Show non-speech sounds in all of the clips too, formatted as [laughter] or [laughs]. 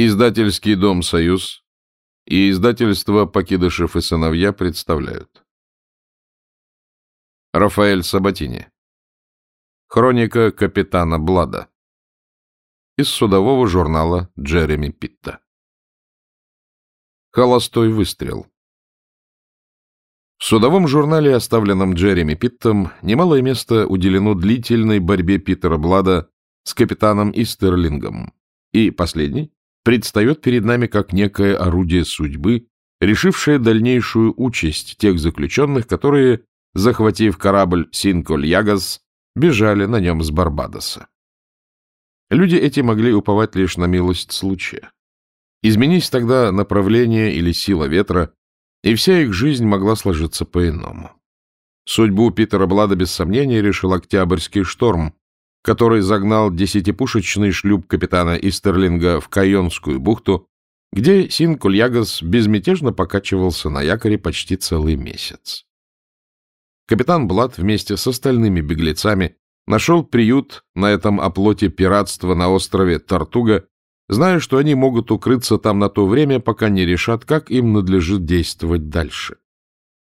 Издательский дом «Союз» и издательство «Покидышев и сыновья» представляют. Рафаэль Сабатини. Хроника капитана Блада. Из судового журнала Джереми Питта. Холостой выстрел. В судовом журнале, оставленном Джереми Питтом, немалое место уделено длительной борьбе Питера Блада с капитаном Истерлингом. И последний предстает перед нами как некое орудие судьбы, решившее дальнейшую участь тех заключенных, которые, захватив корабль Синколь-Ягас, бежали на нем с Барбадоса. Люди эти могли уповать лишь на милость случая. Изменись тогда направление или сила ветра, и вся их жизнь могла сложиться по-иному. Судьбу Питера Блада без сомнения решил Октябрьский шторм, который загнал десятипушечный шлюп капитана Истерлинга в Кайонскую бухту, где Синкульягас безмятежно покачивался на якоре почти целый месяц. Капитан Блад вместе с остальными беглецами нашел приют на этом оплоте пиратства на острове Тартуга, зная, что они могут укрыться там на то время, пока не решат, как им надлежит действовать дальше.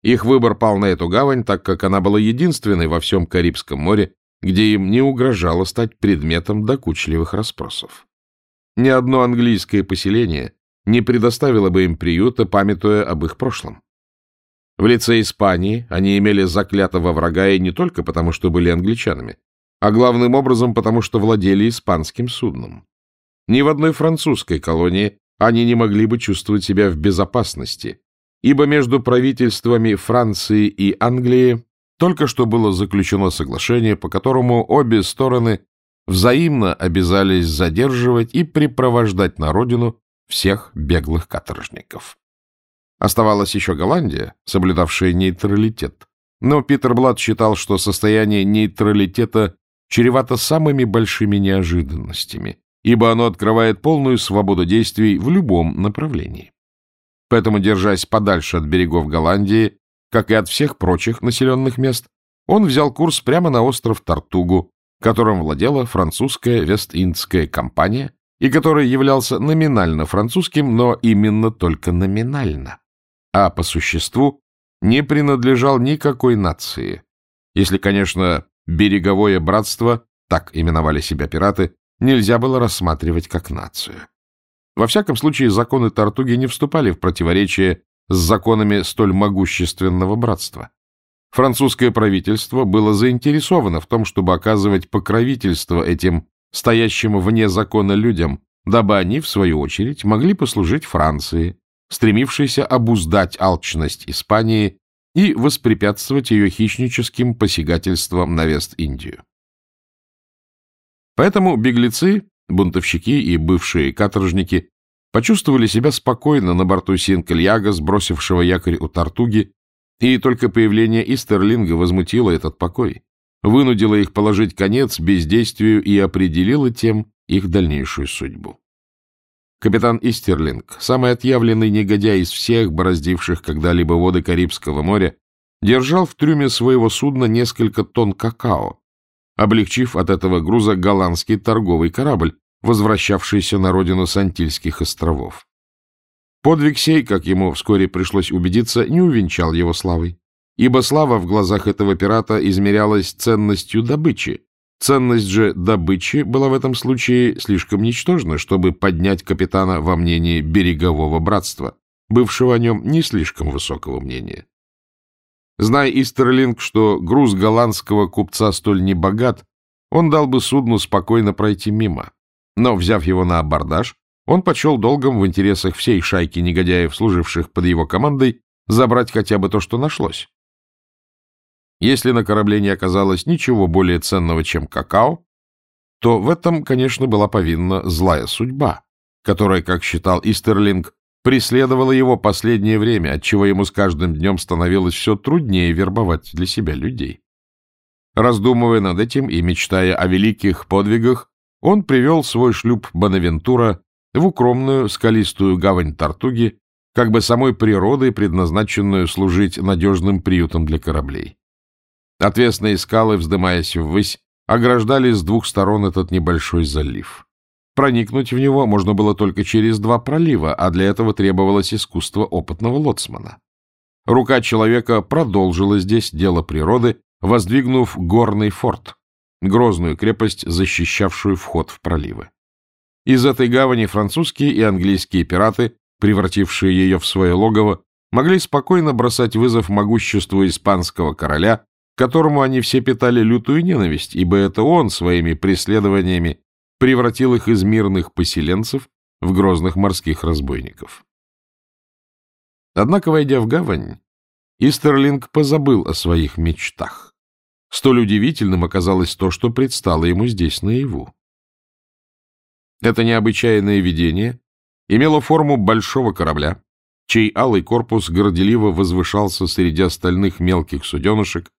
Их выбор пал на эту гавань, так как она была единственной во всем Карибском море, где им не угрожало стать предметом докучливых расспросов. Ни одно английское поселение не предоставило бы им приюта, памятуя об их прошлом. В лице Испании они имели заклятого врага и не только потому, что были англичанами, а главным образом потому, что владели испанским судном. Ни в одной французской колонии они не могли бы чувствовать себя в безопасности, ибо между правительствами Франции и Англии только что было заключено соглашение, по которому обе стороны взаимно обязались задерживать и припровождать на родину всех беглых каторжников. Оставалась еще Голландия, соблюдавшая нейтралитет. Но Питер Блад считал, что состояние нейтралитета чревато самыми большими неожиданностями, ибо оно открывает полную свободу действий в любом направлении. Поэтому, держась подальше от берегов Голландии, как и от всех прочих населенных мест, он взял курс прямо на остров Тартугу, которым владела французская Вест-Индская компания и который являлся номинально французским, но именно только номинально, а по существу не принадлежал никакой нации. Если, конечно, береговое братство, так именовали себя пираты, нельзя было рассматривать как нацию. Во всяком случае, законы Тартуги не вступали в противоречие с законами столь могущественного братства. Французское правительство было заинтересовано в том, чтобы оказывать покровительство этим стоящим вне закона людям, дабы они, в свою очередь, могли послужить Франции, стремившейся обуздать алчность Испании и воспрепятствовать ее хищническим посягательствам на Вест-Индию. Поэтому беглецы, бунтовщики и бывшие каторжники почувствовали себя спокойно на борту Синкельяга, сбросившего якорь у Тартуги, и только появление Истерлинга возмутило этот покой, вынудило их положить конец бездействию и определило тем их дальнейшую судьбу. Капитан Истерлинг, самый отъявленный негодяй из всех, бороздивших когда-либо воды Карибского моря, держал в трюме своего судна несколько тонн какао, облегчив от этого груза голландский торговый корабль, возвращавшийся на родину Сантильских островов. Подвиг сей, как ему вскоре пришлось убедиться, не увенчал его славой, ибо слава в глазах этого пирата измерялась ценностью добычи. Ценность же добычи была в этом случае слишком ничтожна, чтобы поднять капитана во мнении берегового братства, бывшего о нем не слишком высокого мнения. Зная Истерлинг, что груз голландского купца столь небогат, он дал бы судну спокойно пройти мимо. Но, взяв его на абордаж, он почел долгом в интересах всей шайки негодяев, служивших под его командой, забрать хотя бы то, что нашлось. Если на корабле не оказалось ничего более ценного, чем какао, то в этом, конечно, была повинна злая судьба, которая, как считал Истерлинг, преследовала его последнее время, отчего ему с каждым днем становилось все труднее вербовать для себя людей. Раздумывая над этим и мечтая о великих подвигах, он привел свой шлюп Бонавентура в укромную скалистую гавань Тартуги, как бы самой природой, предназначенную служить надежным приютом для кораблей. Отвесные скалы, вздымаясь ввысь, ограждали с двух сторон этот небольшой залив. Проникнуть в него можно было только через два пролива, а для этого требовалось искусство опытного лоцмана. Рука человека продолжила здесь дело природы, воздвигнув горный форт, грозную крепость, защищавшую вход в проливы. Из этой гавани французские и английские пираты, превратившие ее в свое логово, могли спокойно бросать вызов могуществу испанского короля, которому они все питали лютую ненависть, ибо это он своими преследованиями превратил их из мирных поселенцев в грозных морских разбойников. Однако, войдя в гавань, Истерлинг позабыл о своих мечтах. Столь удивительным оказалось то, что предстало ему здесь наяву. Это необычайное видение имело форму большого корабля, чей алый корпус горделиво возвышался среди остальных мелких суденышек,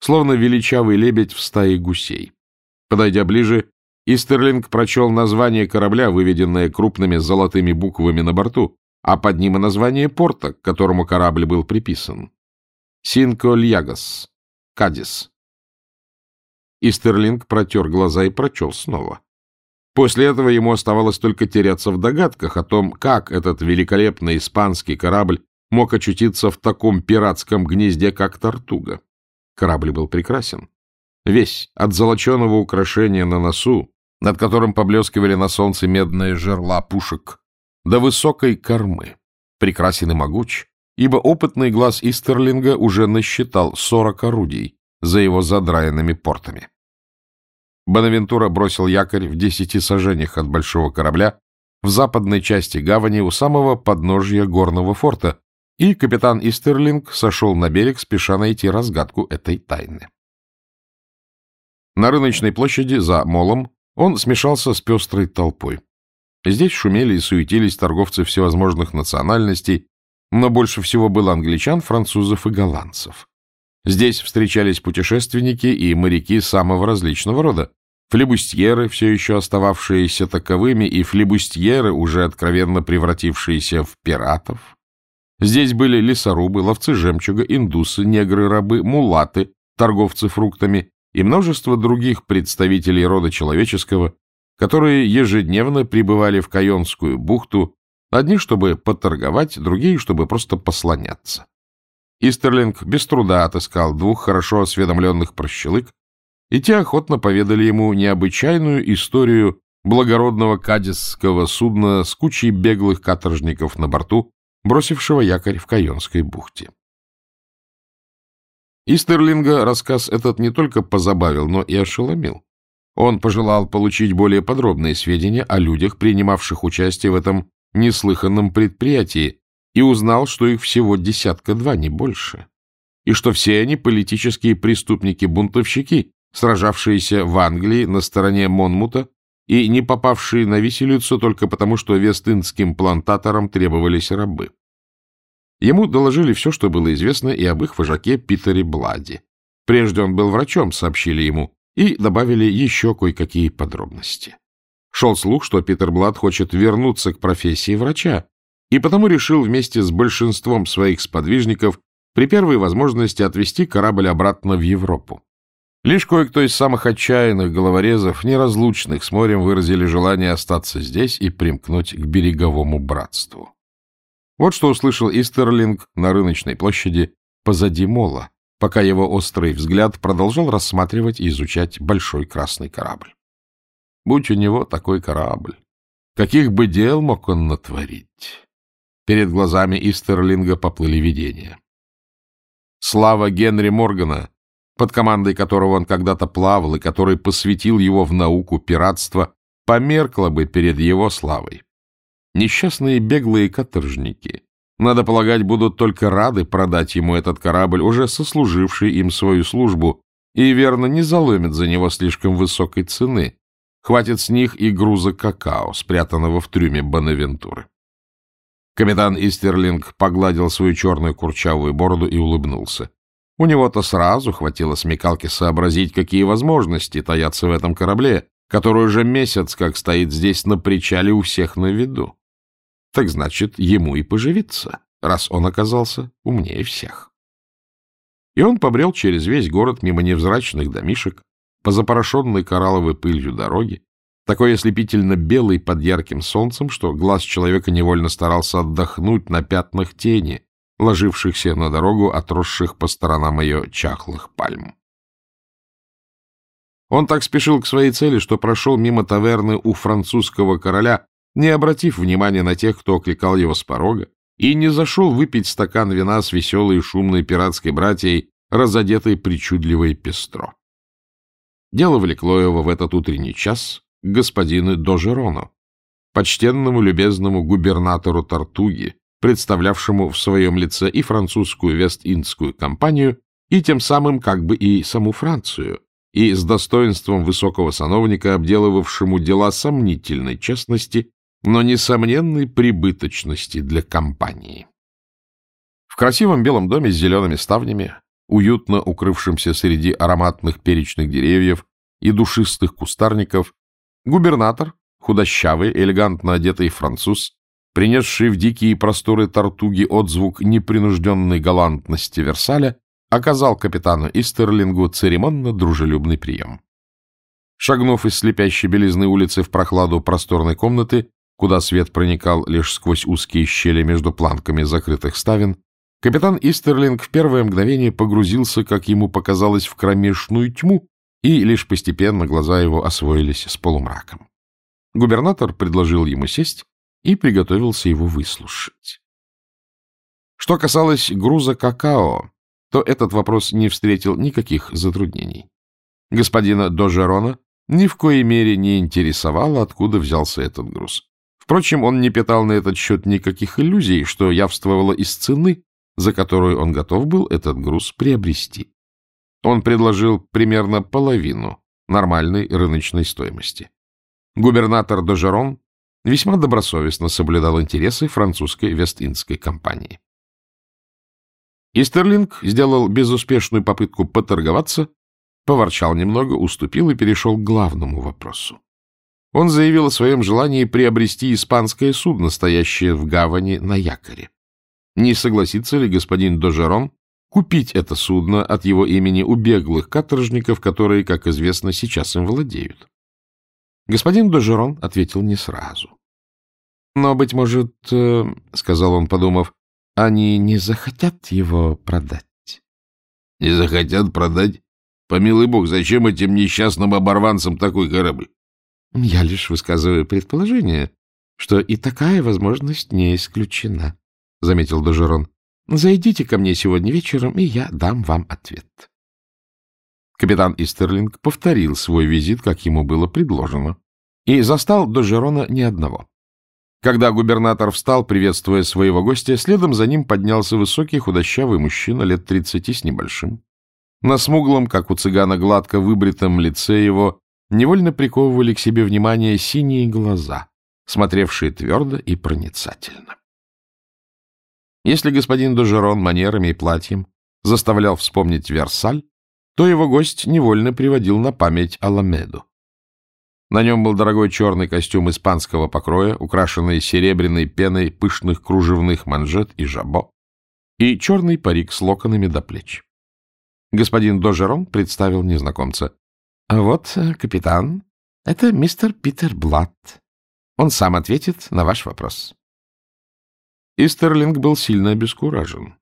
словно величавый лебедь в стае гусей. Подойдя ближе, Истерлинг прочел название корабля, выведенное крупными золотыми буквами на борту, а под ним и название порта, к которому корабль был приписан. Синко Льягас, Кадис. Истерлинг протер глаза и прочел снова. После этого ему оставалось только теряться в догадках о том, как этот великолепный испанский корабль мог очутиться в таком пиратском гнезде, как Тартуга. Корабль был прекрасен. Весь, от золоченого украшения на носу, над которым поблескивали на солнце медные жерла пушек, до высокой кормы, прекрасен и могуч, ибо опытный глаз Истерлинга уже насчитал сорок орудий за его задраенными портами. Бонавентура бросил якорь в десяти сажениях от большого корабля в западной части гавани у самого подножья горного форта, и капитан Истерлинг сошел на берег, спеша найти разгадку этой тайны. На рыночной площади за молом он смешался с пестрой толпой. Здесь шумели и суетились торговцы всевозможных национальностей, но больше всего было англичан, французов и голландцев. Здесь встречались путешественники и моряки самого различного рода, флебустьеры, все еще остававшиеся таковыми, и флебустьеры, уже откровенно превратившиеся в пиратов. Здесь были лесорубы, ловцы жемчуга, индусы, негры-рабы, мулаты, торговцы фруктами и множество других представителей рода человеческого, которые ежедневно прибывали в Кайонскую бухту, одни, чтобы поторговать, другие, чтобы просто послоняться. Истерлинг без труда отыскал двух хорошо осведомленных прощелык, и те охотно поведали ему необычайную историю благородного кадисского судна с кучей беглых каторжников на борту, бросившего якорь в Кайонской бухте. Истерлинга рассказ этот не только позабавил, но и ошеломил. Он пожелал получить более подробные сведения о людях, принимавших участие в этом неслыханном предприятии, и узнал, что их всего десятка-два, не больше, и что все они политические преступники-бунтовщики, сражавшиеся в Англии на стороне Монмута и не попавшие на виселицу только потому, что вестынским плантаторам требовались рабы. Ему доложили все, что было известно и об их вожаке Питере Блади. Прежде он был врачом, сообщили ему, и добавили еще кое-какие подробности. Шел слух, что Питер Блад хочет вернуться к профессии врача, и потому решил вместе с большинством своих сподвижников при первой возможности отвезти корабль обратно в Европу. Лишь кое-кто из самых отчаянных головорезов, неразлучных с морем, выразили желание остаться здесь и примкнуть к береговому братству. Вот что услышал Истерлинг на рыночной площади позади мола, пока его острый взгляд продолжал рассматривать и изучать большой красный корабль. Будь у него такой корабль, каких бы дел мог он натворить? Перед глазами Истерлинга поплыли видения. Слава Генри Моргана, под командой которого он когда-то плавал и который посвятил его в науку пиратства, померкла бы перед его славой. Несчастные беглые каторжники, надо полагать, будут только рады продать ему этот корабль, уже сослуживший им свою службу, и, верно, не заломят за него слишком высокой цены. Хватит с них и груза какао, спрятанного в трюме Бонавентуры. Капитан Истерлинг погладил свою черную курчавую бороду и улыбнулся. У него-то сразу хватило смекалки сообразить, какие возможности таятся в этом корабле, который уже месяц как стоит здесь на причале у всех на виду. Так значит, ему и поживиться, раз он оказался умнее всех. И он побрел через весь город мимо невзрачных домишек, по запорошенной коралловой пылью дороги, такой ослепительно белый под ярким солнцем, что глаз человека невольно старался отдохнуть на пятнах тени, ложившихся на дорогу, отросших по сторонам ее чахлых пальм. Он так спешил к своей цели, что прошел мимо таверны у французского короля, не обратив внимания на тех, кто окликал его с порога, и не зашел выпить стакан вина с веселой и шумной пиратской братьей, разодетой причудливой пестро. Дело влекло его в этот утренний час к господину Дожерону, почтенному любезному губернатору Тартуги, представлявшему в своем лице и французскую Вест-Индскую компанию, и тем самым как бы и саму Францию, и с достоинством высокого сановника, обделывавшему дела сомнительной честности, но несомненной прибыточности для компании. В красивом белом доме с зелеными ставнями, уютно укрывшемся среди ароматных перечных деревьев и душистых кустарников, губернатор, худощавый, элегантно одетый француз, принесший в дикие просторы Тартуги отзвук непринужденной галантности Версаля, оказал капитану Истерлингу церемонно-дружелюбный прием. Шагнув из слепящей белизны улицы в прохладу просторной комнаты, куда свет проникал лишь сквозь узкие щели между планками закрытых ставен, капитан Истерлинг в первое мгновение погрузился, как ему показалось, в кромешную тьму, и лишь постепенно глаза его освоились с полумраком. Губернатор предложил ему сесть и приготовился его выслушать. Что касалось груза какао, то этот вопрос не встретил никаких затруднений. Господина Дожерона ни в коей мере не интересовало, откуда взялся этот груз. Впрочем, он не питал на этот счет никаких иллюзий, что явствовало из цены, за которую он готов был этот груз приобрести. Он предложил примерно половину нормальной рыночной стоимости. Губернатор Дожерон весьма добросовестно соблюдал интересы французской Вест-Индской компании. Истерлинг сделал безуспешную попытку поторговаться, поворчал немного, уступил и перешел к главному вопросу. Он заявил о своем желании приобрести испанское судно, стоящее в гавани на якоре. Не согласится ли господин Дожерон купить это судно от его имени у беглых каторжников, которые, как известно, сейчас им владеют? Господин Дожерон ответил не сразу. Но, быть может, э, — сказал он, подумав, — они не захотят его продать. — Не захотят продать? Помилуй бог, зачем этим несчастным оборванцам такой корабль? — Я лишь высказываю предположение, что и такая возможность не исключена, — заметил Дожерон. — Зайдите ко мне сегодня вечером, и я дам вам ответ. Капитан Истерлинг повторил свой визит, как ему было предложено, и застал Дожерона ни одного. Когда губернатор встал, приветствуя своего гостя, следом за ним поднялся высокий худощавый мужчина лет тридцати с небольшим. На смуглом, как у цыгана, гладко выбритом лице его невольно приковывали к себе внимание синие глаза, смотревшие твердо и проницательно. Если господин Дожерон манерами и платьем заставлял вспомнить Версаль, то его гость невольно приводил на память Аламеду. На нем был дорогой черный костюм испанского покроя, украшенный серебряной пеной пышных кружевных манжет и жабо, и черный парик с локонами до плеч. Господин Дожерон представил незнакомца. — А вот, э, капитан, это мистер Питер Блатт. Он сам ответит на ваш вопрос. Истерлинг был сильно обескуражен.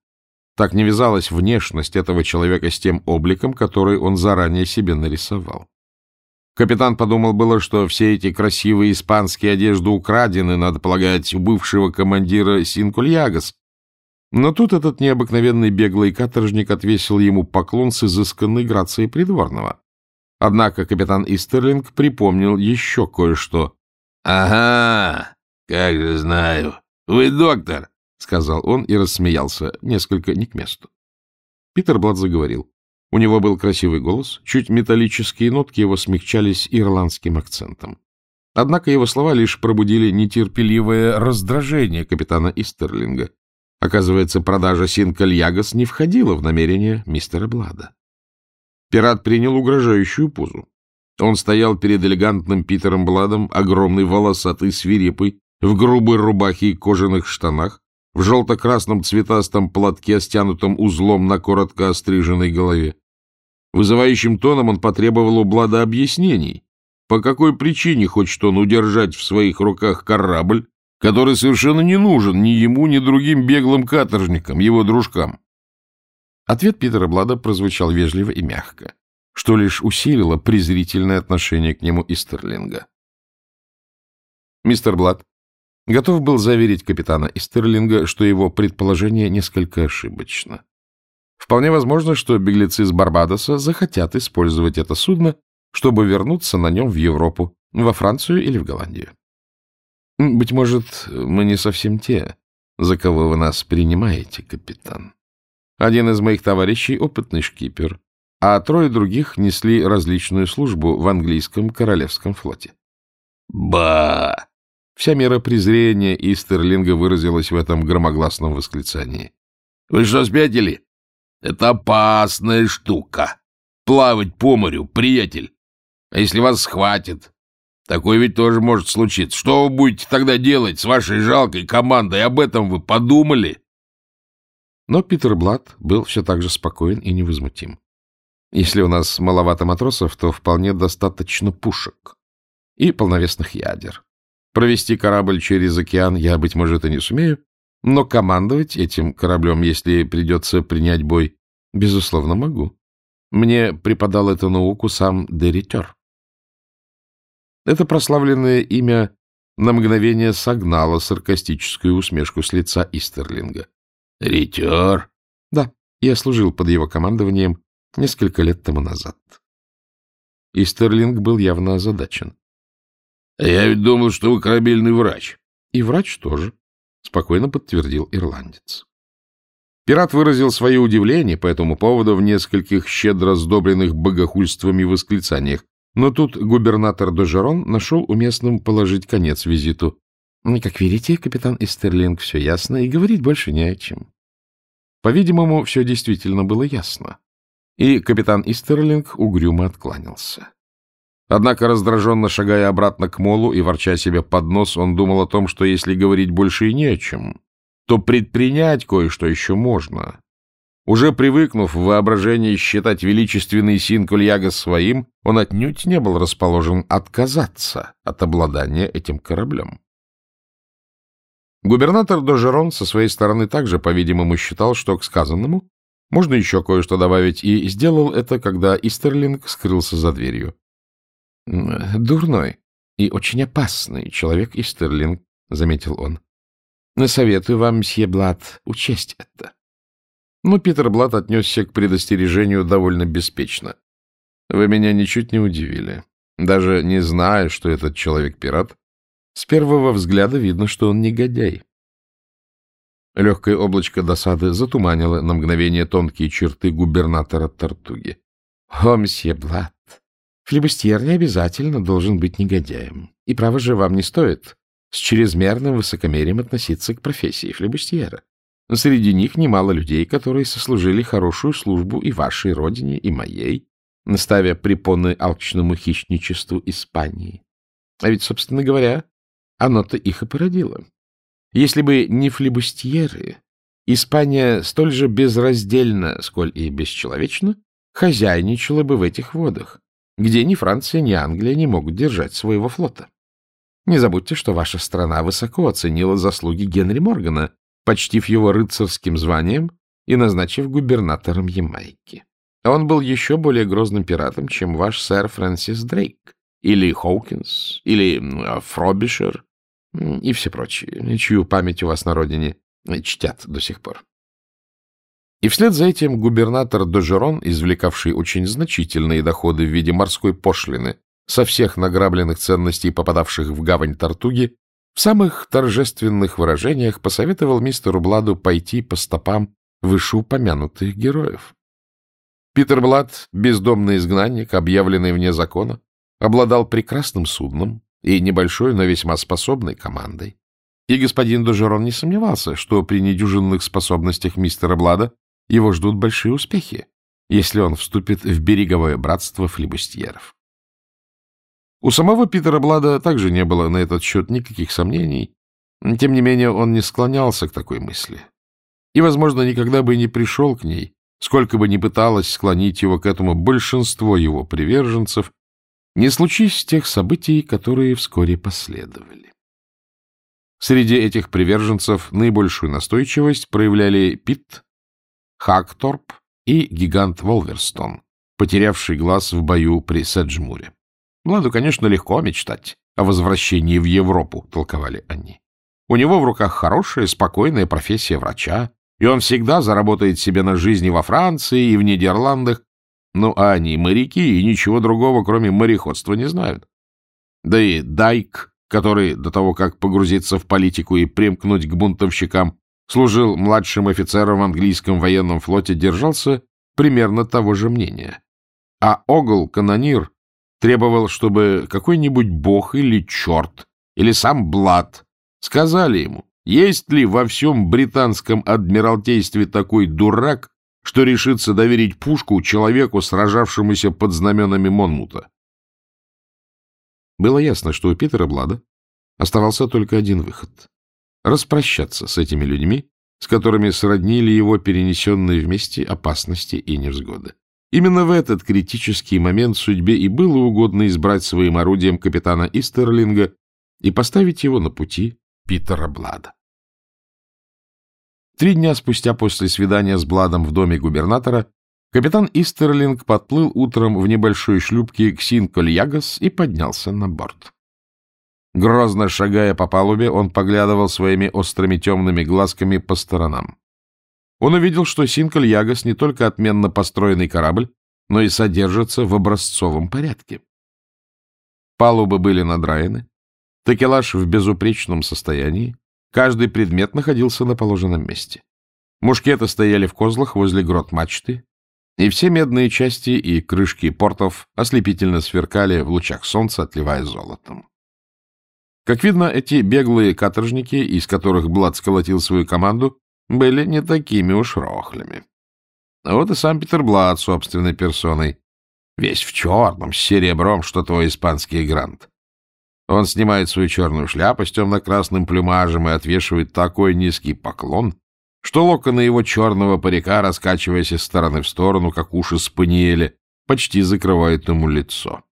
Так не вязалась внешность этого человека с тем обликом, который он заранее себе нарисовал. Капитан подумал было, что все эти красивые испанские одежды украдены, надо полагать, у бывшего командира Синкульягас. Но тут этот необыкновенный беглый каторжник отвесил ему поклон с изысканной грацией придворного. Однако капитан Истерлинг припомнил еще кое-что. — Ага, как же знаю. Вы доктор, — сказал он и рассмеялся, несколько не к месту. Питер Блад заговорил. У него был красивый голос, чуть металлические нотки его смягчались ирландским акцентом. Однако его слова лишь пробудили нетерпеливое раздражение капитана Истерлинга. Оказывается, продажа Синкальягас не входила в намерение мистера Блада. Пират принял угрожающую позу. Он стоял перед элегантным Питером Бладом, огромный, волосатый, свирепый, в грубой рубахе и кожаных штанах, в желто-красном цветастом платке, стянутом узлом на коротко остриженной голове. Вызывающим тоном он потребовал у Блада объяснений, по какой причине хочет он удержать в своих руках корабль, который совершенно не нужен ни ему, ни другим беглым каторжникам, его дружкам? Ответ Питера Блада прозвучал вежливо и мягко, что лишь усилило презрительное отношение к нему Истерлинга. Мистер Блад готов был заверить капитана Истерлинга, что его предположение несколько ошибочно. Вполне возможно, что беглецы с Барбадоса захотят использовать это судно, чтобы вернуться на нем в Европу, во Францию или в Голландию. Быть может, мы не совсем те, за кого вы нас принимаете, капитан. Один из моих товарищей — опытный шкипер, а трое других несли различную службу в английском королевском флоте. Ба! Вся мера презрения Истерлинга выразилась в этом громогласном восклицании. — Вы что, спятили? Это опасная штука. Плавать по морю, приятель. А если вас схватят? Такое ведь тоже может случиться. Что вы будете тогда делать с вашей жалкой командой? Об этом вы подумали? Но Питер Блад был все так же спокоен и невозмутим. Если у нас маловато матросов, то вполне достаточно пушек и полновесных ядер. Провести корабль через океан я, быть может, и не сумею, но командовать этим кораблем, если придется принять бой, безусловно, могу. Мне преподал эту науку сам Деритер. Это прославленное имя на мгновение согнало саркастическую усмешку с лица Истерлинга. — Ритер? — Да, я служил под его командованием несколько лет тому назад. Истерлинг был явно озадачен. — Я ведь думал, что вы корабельный врач. — И врач тоже, — спокойно подтвердил ирландец. Пират выразил свое удивление по этому поводу в нескольких щедро сдобренных богохульствами восклицаниях, но тут губернатор Дожерон нашел уместным положить конец визиту. — Как видите, капитан Эстерлинг, все ясно, и говорить больше не о чем. По-видимому, все действительно было ясно. И капитан Истерлинг угрюмо откланялся. Однако, раздраженно шагая обратно к молу и ворча себе под нос, он думал о том, что если говорить больше и не о чем, то предпринять кое-что еще можно. Уже привыкнув в воображении считать величественный Синкульяга своим, он отнюдь не был расположен отказаться от обладания этим кораблем. Губернатор Дожерон со своей стороны также, по-видимому, считал, что к сказанному можно еще кое-что добавить, и сделал это, когда Истерлинг скрылся за дверью. — Дурной и очень опасный человек Истерлинг, — заметил он. — Советую вам, мсье Блад, учесть это. Но Питер Блад отнесся к предостережению довольно беспечно. Вы меня ничуть не удивили. Даже не зная, что этот человек пират, с первого взгляда видно, что он негодяй. Легкое облачко досады затуманило на мгновение тонкие черты губернатора Тартуги. — О, мсье Блад, флебустьер не обязательно должен быть негодяем. И, право же, вам не стоит с чрезмерным высокомерием относиться к профессии флебустьера. Среди них немало людей, которые сослужили хорошую службу и вашей родине, и моей, ставя препоны алчному хищничеству Испании. А ведь, собственно говоря, оно-то их и породило. Если бы не флебустьеры, Испания столь же безраздельно, сколь и бесчеловечно, хозяйничала бы в этих водах, где ни Франция, ни Англия не могут держать своего флота. Не забудьте, что ваша страна высоко оценила заслуги Генри Моргана, почтив его рыцарским званием и назначив губернатором Ямайки. Он был еще более грозным пиратом, чем ваш сэр Фрэнсис Дрейк, или Хоукинс, или Фробишер, и все прочие, чью память у вас на родине чтят до сих пор. И вслед за этим губернатор Дожерон, извлекавший очень значительные доходы в виде морской пошлины со всех награбленных ценностей, попадавших в гавань Тартуги, в самых торжественных выражениях посоветовал мистеру Бладу пойти по стопам вышеупомянутых героев. Питер Блад, бездомный изгнанник, объявленный вне закона, обладал прекрасным судном и небольшой, но весьма способной командой. И господин Дожерон не сомневался, что при недюжинных способностях мистера Блада его ждут большие успехи, если он вступит в береговое братство флибустьеров. У самого Питера Блада также не было на этот счет никаких сомнений. Тем не менее, он не склонялся к такой мысли. И, возможно, никогда бы не пришел к ней, сколько бы ни пыталось склонить его к этому большинство его приверженцев, не случись тех событий, которые вскоре последовали. Среди этих приверженцев наибольшую настойчивость проявляли Питт, Хакторп и гигант Волверстон, потерявший глаз в бою при Седжмуре. Владу, конечно, легко мечтать о возвращении в Европу, толковали они. У него в руках хорошая, спокойная профессия врача, и он всегда заработает себе на жизни во Франции и в Нидерландах. Ну, а они моряки и ничего другого, кроме мореходства, не знают. Да и Дайк, который до того, как погрузиться в политику и примкнуть к бунтовщикам, служил младшим офицером в английском военном флоте, держался примерно того же мнения. А Огл, канонир, требовал, чтобы какой-нибудь бог или черт, или сам Блад сказали ему, есть ли во всем британском адмиралтействе такой дурак, что решится доверить пушку человеку, сражавшемуся под знаменами Монмута. Было ясно, что у Питера Блада оставался только один выход — распрощаться с этими людьми, с которыми сроднили его перенесенные вместе опасности и невзгоды. Именно в этот критический момент судьбе и было угодно избрать своим орудием капитана Истерлинга и поставить его на пути Питера Блада. Три дня спустя после свидания с Бладом в доме губернатора капитан Истерлинг подплыл утром в небольшой шлюпке к Синкольягас и поднялся на борт. Грозно шагая по палубе, он поглядывал своими острыми темными глазками по сторонам. Он увидел, что Синкольягас не только отменно построенный корабль, но и содержится в образцовом порядке. Палубы были надраены, такелаж в безупречном состоянии, Каждый предмет находился на положенном месте. Мушкеты стояли в козлах возле грот мачты, и все медные части и крышки портов ослепительно сверкали в лучах солнца, отливая золотом. Как видно, эти беглые каторжники, из которых Блад сколотил свою команду, были не такими уж рохлями. А вот и сам Питер Блад собственной персоной, весь в черном, с серебром, что твой испанский грант. Он снимает свою черную шляпу с темно-красным плюмажем и отвешивает такой низкий поклон, что локоны его черного парика, раскачиваясь из стороны в сторону, как уши спаниеля, почти закрывают ему лицо.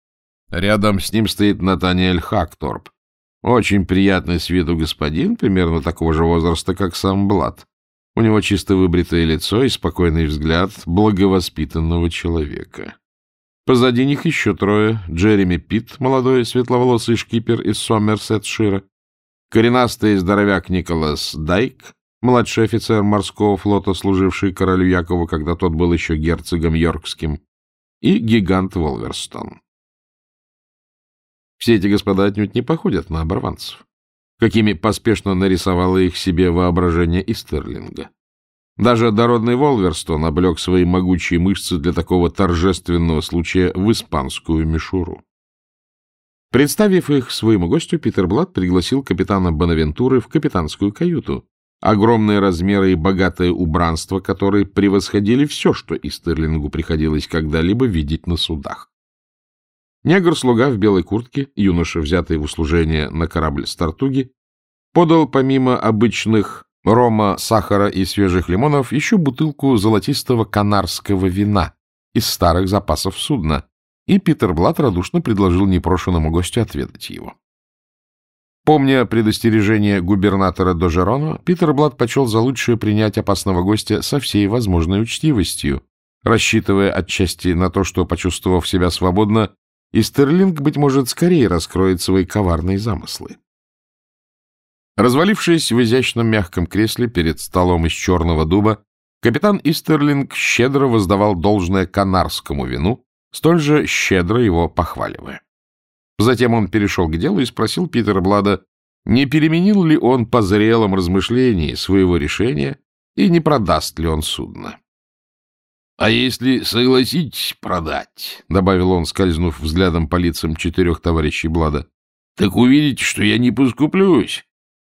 Рядом с ним стоит Натаниэль Хакторп. Очень приятный с виду господин, примерно такого же возраста, как сам Блад. У него чисто выбритое лицо и спокойный взгляд благовоспитанного человека. Позади них еще трое. Джереми Питт, молодой светловолосый шкипер из Сомерсетшира, коренастый здоровяк Николас Дайк, младший офицер морского флота, служивший королю Якову, когда тот был еще герцогом Йоркским, и гигант Волверстон. Все эти господа отнюдь не походят на оборванцев, какими поспешно нарисовало их себе воображение Истерлинга. Даже дородный Волверстон облег свои могучие мышцы для такого торжественного случая в испанскую мишуру. Представив их своему гостю, Питер Блад пригласил капитана Бонавентуры в капитанскую каюту, огромные размеры и богатое убранство, которые превосходили все, что Истерлингу приходилось когда-либо видеть на судах. Негр-слуга в белой куртке, юноша, взятый в услужение на корабль Стартуги, подал помимо обычных рома, сахара и свежих лимонов еще бутылку золотистого канарского вина из старых запасов судна, и Питер Блат радушно предложил непрошенному гостю отведать его. Помня предостережение губернатора Дожероно, Питер Блат почел за лучшее принять опасного гостя со всей возможной учтивостью, рассчитывая отчасти на то, что, почувствовав себя свободно, Истерлинг, быть может, скорее раскроет свои коварные замыслы. Развалившись в изящном мягком кресле перед столом из черного дуба, капитан Истерлинг щедро воздавал должное канарскому вину, столь же щедро его похваливая. Затем он перешел к делу и спросил Питера Блада, не переменил ли он по зрелом размышлении своего решения и не продаст ли он судно. — А если согласитесь продать, — добавил он, скользнув взглядом по лицам четырех товарищей Блада, — так увидите, что я не поскуплюсь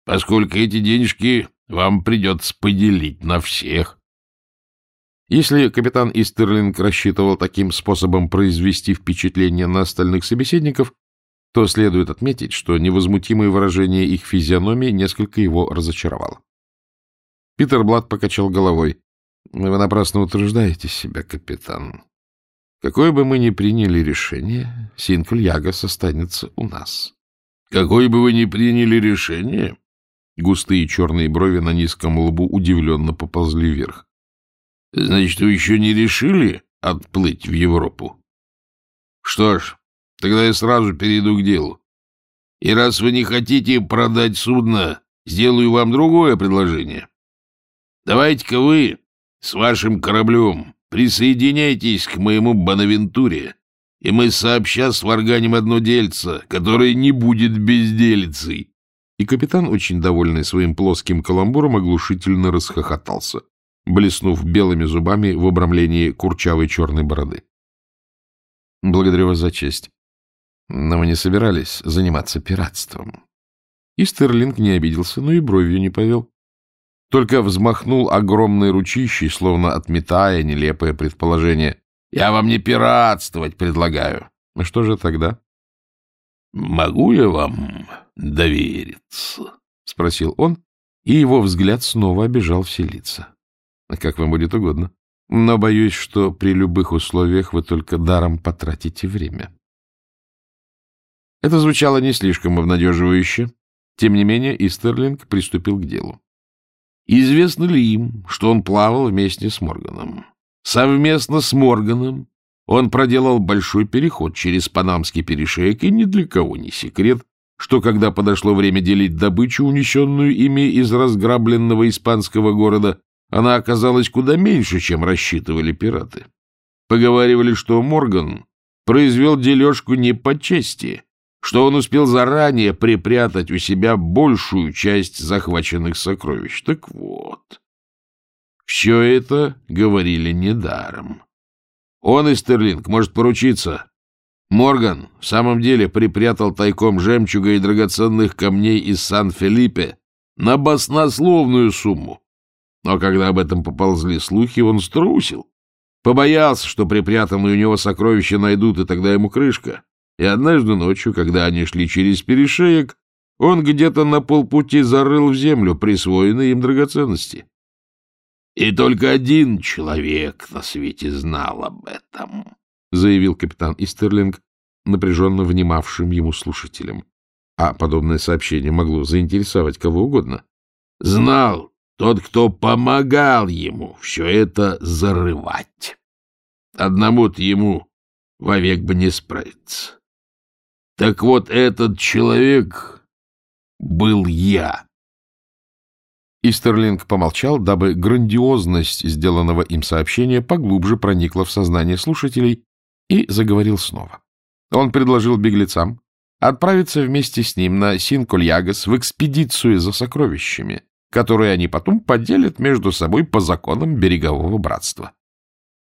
поскольку эти денежки вам придется поделить на всех. Если капитан Истерлинг рассчитывал таким способом произвести впечатление на остальных собеседников, то следует отметить, что невозмутимое выражение их физиономии несколько его разочаровало. Питер Блад покачал головой. — Вы напрасно утруждаете себя, капитан. Какое бы мы ни приняли решение, Синкль-Ягас останется у нас. — Какое бы вы ни приняли решение? Густые черные брови на низком лбу удивленно поползли вверх. — Значит, вы еще не решили отплыть в Европу? — Что ж, тогда я сразу перейду к делу. И раз вы не хотите продать судно, сделаю вам другое предложение. Давайте-ка вы с вашим кораблем присоединяйтесь к моему Бонавентуре, и мы сообща сварганим одно дельце, которое не будет безделицей. И капитан, очень довольный своим плоским каламбуром, оглушительно расхохотался, блеснув белыми зубами в обрамлении курчавой черной бороды. — Благодарю вас за честь. Но мы не собирались заниматься пиратством. И Стерлинг не обиделся, но и бровью не повел. Только взмахнул огромной ручищей, словно отметая нелепое предположение. «Я вам не пиратствовать предлагаю». «А что же тогда?» «Могу я вам довериться?» — спросил он, и его взгляд снова обижал все лица. «Как вам будет угодно. Но боюсь, что при любых условиях вы только даром потратите время». Это звучало не слишком обнадеживающе. Тем не менее, Истерлинг приступил к делу. Известно ли им, что он плавал вместе с Морганом? Совместно с Морганом он проделал большой переход через Панамский перешеек, и ни для кого не секрет, что когда подошло время делить добычу, унесенную ими из разграбленного испанского города, она оказалась куда меньше, чем рассчитывали пираты. Поговаривали, что Морган произвел дележку не по чести, что он успел заранее припрятать у себя большую часть захваченных сокровищ. Так вот, все это говорили недаром. Он и Стерлинг может поручиться. Морган в самом деле припрятал тайком жемчуга и драгоценных камней из Сан-Филиппе на баснословную сумму. Но когда об этом поползли слухи, он струсил. Побоялся, что припрятанные у него сокровища найдут, и тогда ему крышка. И однажды ночью, когда они шли через перешеек, он где-то на полпути зарыл в землю присвоенные им драгоценности. И только один человек на свете знал об этом, — заявил капитан Истерлинг, напряженно внимавшим ему слушателям. А подобное сообщение могло заинтересовать кого угодно. Знал тот, кто помогал ему все это зарывать. Одному-то ему вовек бы не справиться. Так вот, этот человек был я. Истерлинг помолчал, дабы грандиозность сделанного им сообщения поглубже проникла в сознание слушателей, и заговорил снова. Он предложил беглецам отправиться вместе с ним на Синкульягас в экспедицию за сокровищами, которые они потом поделят между собой по законам берегового братства.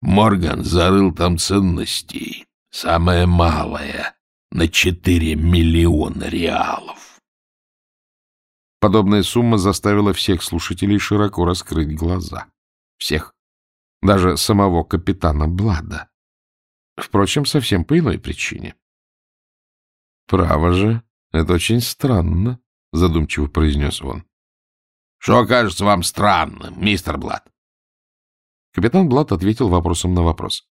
Морган зарыл там ценностей, самое малое на 4 миллиона реалов. Подобная сумма заставила всех слушателей широко раскрыть глаза. Всех. Даже самого капитана Блада. Впрочем, совсем по иной причине. «Право же, это очень странно», — задумчиво произнес он. «Что кажется вам странным, мистер Блад?» Капитан Блад ответил вопросом на вопрос.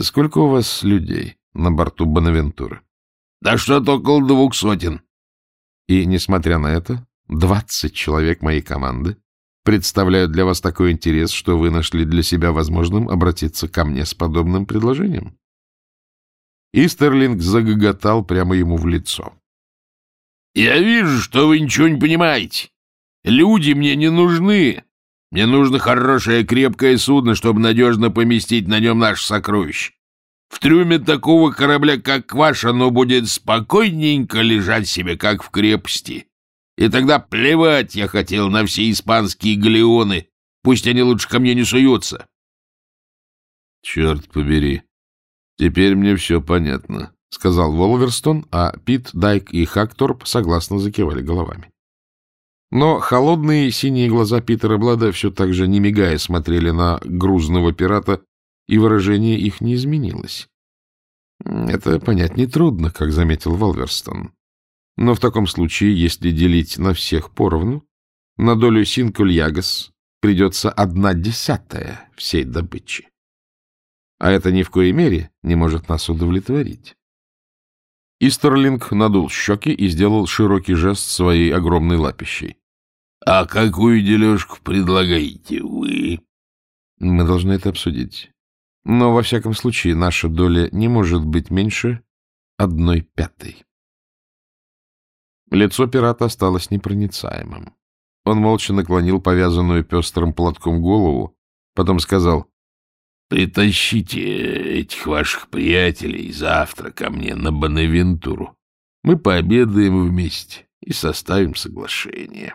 «Сколько у вас людей на борту Бонавентуры?» Да что-то около двух сотен. И, несмотря на это, двадцать человек моей команды представляют для вас такой интерес, что вы нашли для себя возможным обратиться ко мне с подобным предложением. Истерлинг загоготал прямо ему в лицо. — Я вижу, что вы ничего не понимаете. Люди мне не нужны. Мне нужно хорошее крепкое судно, чтобы надежно поместить на нем наше сокровище. В трюме такого корабля, как ваш, оно будет спокойненько лежать себе, как в крепости. И тогда плевать я хотел на все испанские галеоны. Пусть они лучше ко мне не суются. — Черт побери. Теперь мне все понятно, — сказал Волверстон, а Пит, Дайк и Хакторп согласно закивали головами. Но холодные синие глаза Питера Блада все так же, не мигая, смотрели на грузного пирата и выражение их не изменилось. Это понять нетрудно, как заметил Волверстон. Но в таком случае, если делить на всех поровну, на долю Синкульягас придется одна десятая всей добычи. а это ни в коей мере не может нас удовлетворить. Истерлинг надул щеки и сделал широкий жест своей огромной лапищей. — А какую дележку предлагаете вы? — Мы должны это обсудить. Но, во всяком случае, наша доля не может быть меньше одной пятой. Лицо пирата осталось непроницаемым. Он молча наклонил повязанную пестрым платком голову, потом сказал, — Притащите этих ваших приятелей завтра ко мне на Бонавентуру. Мы пообедаем вместе и составим соглашение.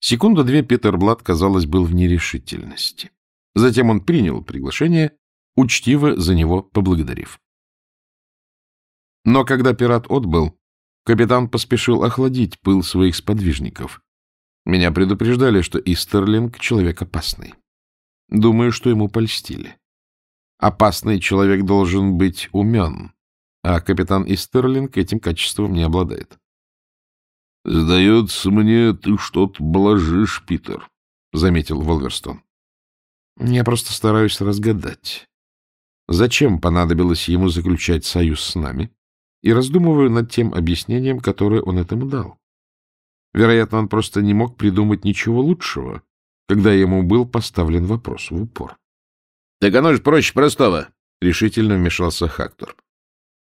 Секунду-две Питер Блад, казалось, был в нерешительности. Затем он принял приглашение, учтиво за него поблагодарив. Но когда пират отбыл, капитан поспешил охладить пыл своих сподвижников. Меня предупреждали, что Истерлинг — человек опасный. Думаю, что ему польстили. Опасный человек должен быть умен, а капитан Истерлинг этим качеством не обладает. — Сдается мне, ты что-то блажишь, Питер, — заметил Волверстон. — Я просто стараюсь разгадать, зачем понадобилось ему заключать союз с нами, и раздумываю над тем объяснением, которое он этому дал. Вероятно, он просто не мог придумать ничего лучшего, когда ему был поставлен вопрос в упор. — Так оно же проще простого, — решительно вмешался Хактор.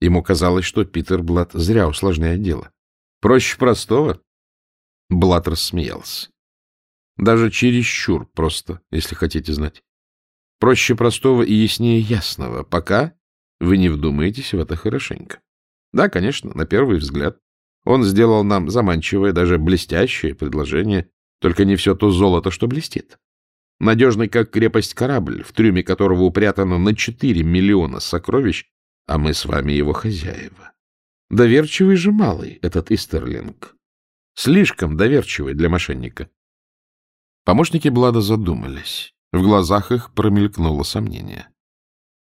Ему казалось, что Питер Блат зря усложняет дело. — Проще простого? Блат рассмеялся. Даже чересчур просто, если хотите знать. Проще простого и яснее ясного, пока вы не вдумаетесь в это хорошенько. Да, конечно, на первый взгляд. Он сделал нам заманчивое, даже блестящее предложение, только не все то золото, что блестит. Надежный, как крепость корабль, в трюме которого упрятано на 4 миллиона сокровищ, а мы с вами его хозяева. Доверчивый же малый этот Истерлинг. Слишком доверчивый для мошенника. Помощники Блада задумались. В глазах их промелькнуло сомнение.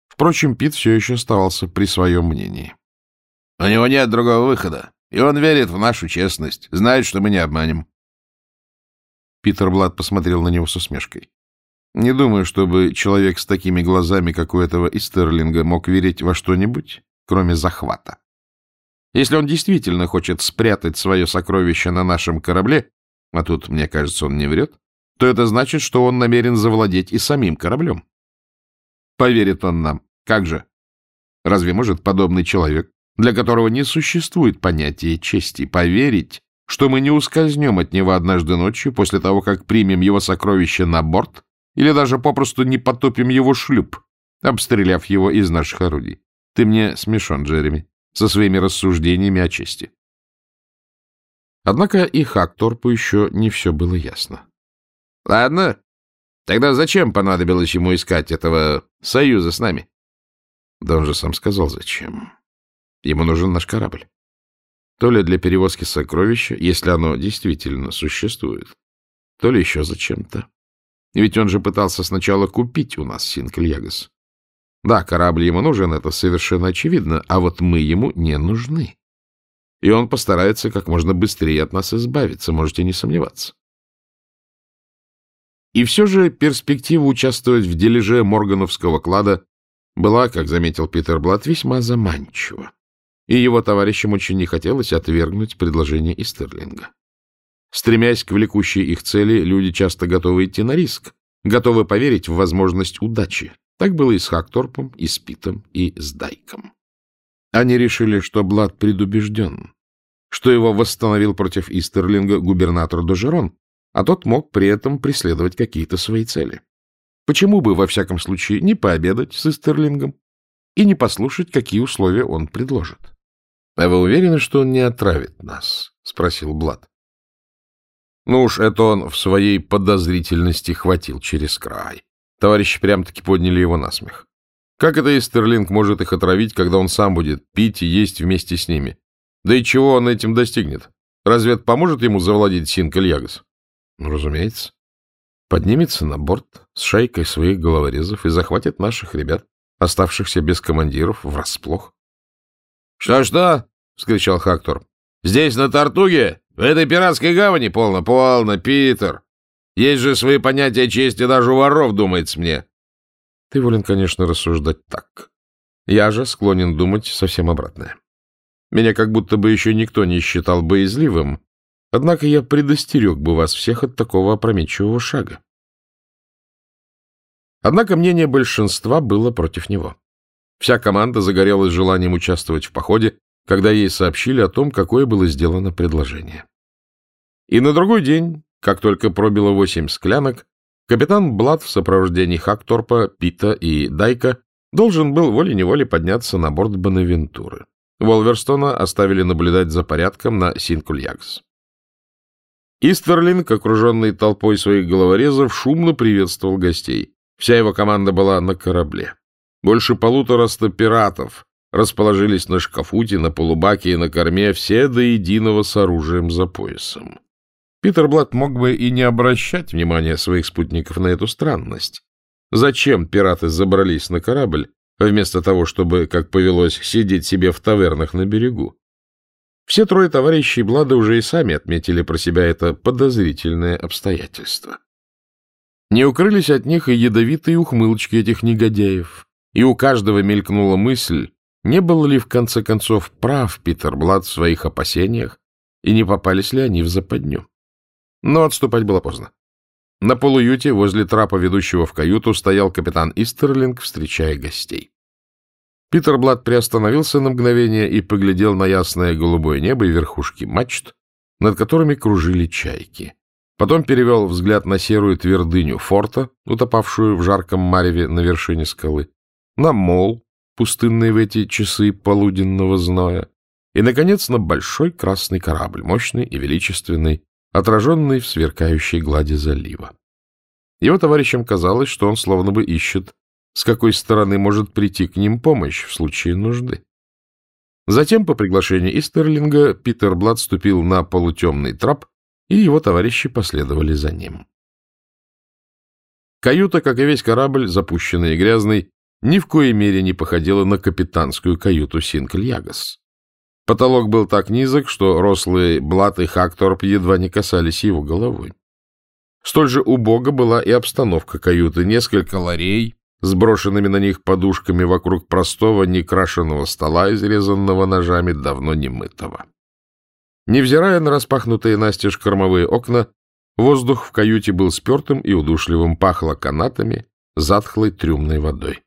Впрочем, Пит все еще оставался при своем мнении. — У него нет другого выхода, и он верит в нашу честность, знает, что мы не обманем. Питер Блад посмотрел на него с усмешкой. Не думаю, чтобы человек с такими глазами, как у этого Истерлинга, мог верить во что-нибудь, кроме захвата. Если он действительно хочет спрятать свое сокровище на нашем корабле, а тут, мне кажется, он не врет, то это значит, что он намерен завладеть и самим кораблем. Поверит он нам. Как же? Разве может подобный человек, для которого не существует понятия чести, поверить, что мы не ускользнем от него однажды ночью после того, как примем его сокровище на борт или даже попросту не потопим его шлюп, обстреляв его из наших орудий. Ты мне смешон, Джереми, со своими рассуждениями о чести. Однако и Хакторпу еще не все было ясно. — Ладно, тогда зачем понадобилось ему искать этого союза с нами? Да он же сам сказал, зачем. Ему нужен наш корабль. То ли для перевозки сокровища, если оно действительно существует, то ли еще зачем-то. Ведь он же пытался сначала купить у нас Синкльягас. Да, корабль ему нужен, это совершенно очевидно, а вот мы ему не нужны. И он постарается как можно быстрее от нас избавиться, можете не сомневаться. И все же перспектива участвовать в дележе Моргановского клада была, как заметил Питер Блат, весьма заманчива. И его товарищам очень не хотелось отвергнуть предложение Истерлинга. Стремясь к влекущей их цели, люди часто готовы идти на риск, готовы поверить в возможность удачи. Так было и с Хакторпом, и с Питом, и с Дайком. Они решили, что Блад предубежден, что его восстановил против Истерлинга губернатор Дожерон, а тот мог при этом преследовать какие-то свои цели. Почему бы, во всяком случае, не пообедать с Истерлингом и не послушать, какие условия он предложит? — А вы уверены, что он не отравит нас? — спросил Блад. Ну уж это он в своей подозрительности хватил через край. Товарищи прям-таки подняли его на смех. Как это Эстерлинг может их отравить, когда он сам будет пить и есть вместе с ними? Да и чего он этим достигнет? Разве это поможет ему завладеть Синкальягас? Ну, разумеется. Поднимется на борт с шайкой своих головорезов и захватит наших ребят, оставшихся без командиров, врасплох. «Что, — Что-что? — вскричал Хактор. — Здесь, на Тартуге? В этой пиратской гавани полно, полно, Питер. Есть же свои понятия чести даже у воров, думается мне. Ты волен, конечно, рассуждать так. Я же склонен думать совсем обратное. Меня как будто бы еще никто не считал боязливым, однако я предостерег бы вас всех от такого опрометчивого шага. Однако мнение большинства было против него. Вся команда загорелась желанием участвовать в походе, когда ей сообщили о том, какое было сделано предложение. И на другой день, как только пробило восемь склянок, капитан Блад в сопровождении Хакторпа, Пита и Дайка должен был волей-неволей подняться на борт Бонавентуры. Волверстона оставили наблюдать за порядком на Синкульягс. Истерлинг, окруженный толпой своих головорезов, шумно приветствовал гостей. Вся его команда была на корабле. Больше полутораста пиратов расположились на шкафуте, на полубаке и на корме, все до единого с оружием за поясом. Питер Блад мог бы и не обращать внимания своих спутников на эту странность. Зачем пираты забрались на корабль, вместо того, чтобы, как повелось, сидеть себе в тавернах на берегу? Все трое товарищей Блада уже и сами отметили про себя это подозрительное обстоятельство. Не укрылись от них и ядовитые ухмылочки этих негодяев, и у каждого мелькнула мысль, не был ли в конце концов прав Питер Блад в своих опасениях, и не попались ли они в западню. Но отступать было поздно. На полуюте возле трапа, ведущего в каюту, стоял капитан Истерлинг, встречая гостей. Питер Блад приостановился на мгновение и поглядел на ясное голубое небо и верхушки мачт, над которыми кружили чайки. Потом перевел взгляд на серую твердыню форта, утопавшую в жарком мареве на вершине скалы, на мол, пустынный в эти часы полуденного зноя, и, наконец, на большой красный корабль, мощный и величественный, отраженный в сверкающей глади залива. Его товарищам казалось, что он словно бы ищет, с какой стороны может прийти к ним помощь в случае нужды. Затем, по приглашению Истерлинга, Питер Блад ступил на полутемный трап, и его товарищи последовали за ним. Каюта, как и весь корабль, запущенный и грязный, ни в коей мере не походила на капитанскую каюту Синкль-Ягас. Потолок был так низок, что рослые Блат и Хакторп едва не касались его головой. Столь же убога была и обстановка каюты. Несколько ларей, сброшенными на них подушками вокруг простого некрашенного стола, изрезанного ножами, давно не мытого. Невзирая на распахнутые настежь кормовые окна, воздух в каюте был спертым и удушливым, пахло канатами, затхлой трюмной водой.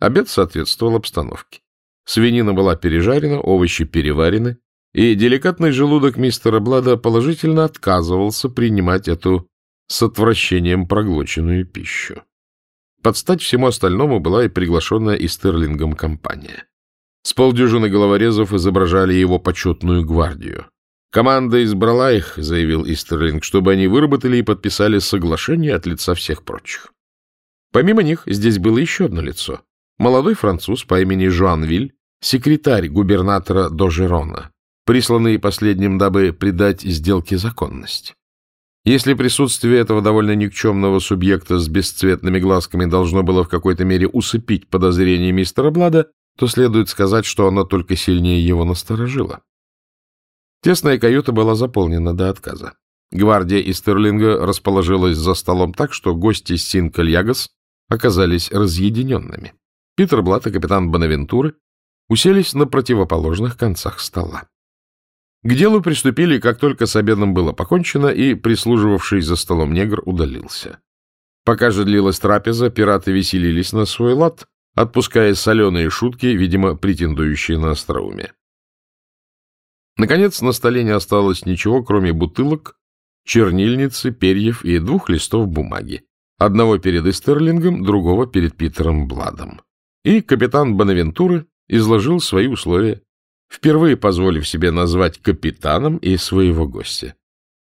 Обед соответствовал обстановке. Свинина была пережарена, овощи переварены, и деликатный желудок мистера Блада положительно отказывался принимать эту с отвращением проглоченную пищу. Под стать всему остальному была и приглашенная Истерлингом компания. С полдюжины головорезов изображали его почетную гвардию. Команда избрала их, заявил Истерлинг, чтобы они выработали и подписали соглашение от лица всех прочих. Помимо них здесь было еще одно лицо. Молодой француз по имени Жуан Виль, секретарь губернатора Дожерона, присланный последним, дабы придать сделке законность. Если присутствие этого довольно никчемного субъекта с бесцветными глазками должно было в какой-то мере усыпить подозрения мистера Блада, то следует сказать, что оно только сильнее его насторожило. Тесная каюта была заполнена до отказа. Гвардия из Стерлинга расположилась за столом так, что гости Синкальягас оказались разъединенными. Питер Блат и капитан Бонавентуры уселись на противоположных концах стола. К делу приступили, как только с обедом было покончено, и прислуживавший за столом негр удалился. Пока же длилась трапеза, пираты веселились на свой лад, отпуская соленые шутки, видимо, претендующие на остроумие. Наконец, на столе не осталось ничего, кроме бутылок, чернильницы, перьев и двух листов бумаги. Одного перед Эстерлингом, другого перед Питером Бладом. И капитан Бонавентуры изложил свои условия, впервые позволив себе назвать капитаном и своего гостя.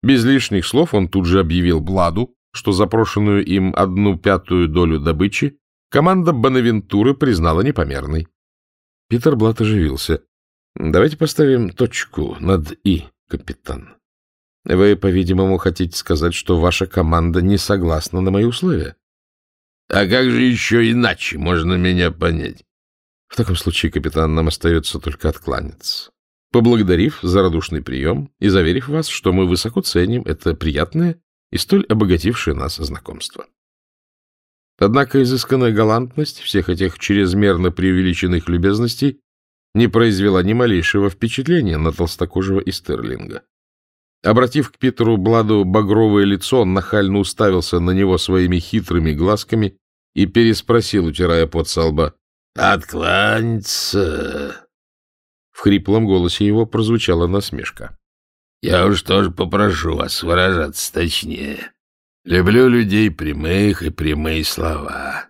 Без лишних слов он тут же объявил Бладу, что запрошенную им одну пятую долю добычи команда Бонавентуры признала непомерной. Питер Блад оживился. — Давайте поставим точку над «и», капитан. Вы, по-видимому, хотите сказать, что ваша команда не согласна на мои условия? А как же еще иначе можно меня понять? В таком случае, капитан, нам остается только откланяться. Поблагодарив за радушный прием и заверив вас, что мы высоко ценим это приятное и столь обогатившее нас знакомство. Однако изысканная галантность всех этих чрезмерно преувеличенных любезностей не произвела ни малейшего впечатления на толстокожего Истерлинга. Обратив к Питеру Бладу багровое лицо, он нахально уставился на него своими хитрыми глазками и переспросил, утирая пот со лба. — Откланяться? В хриплом голосе его прозвучала насмешка. — Я уж тоже попрошу вас выражаться точнее. Люблю людей прямых и прямые слова.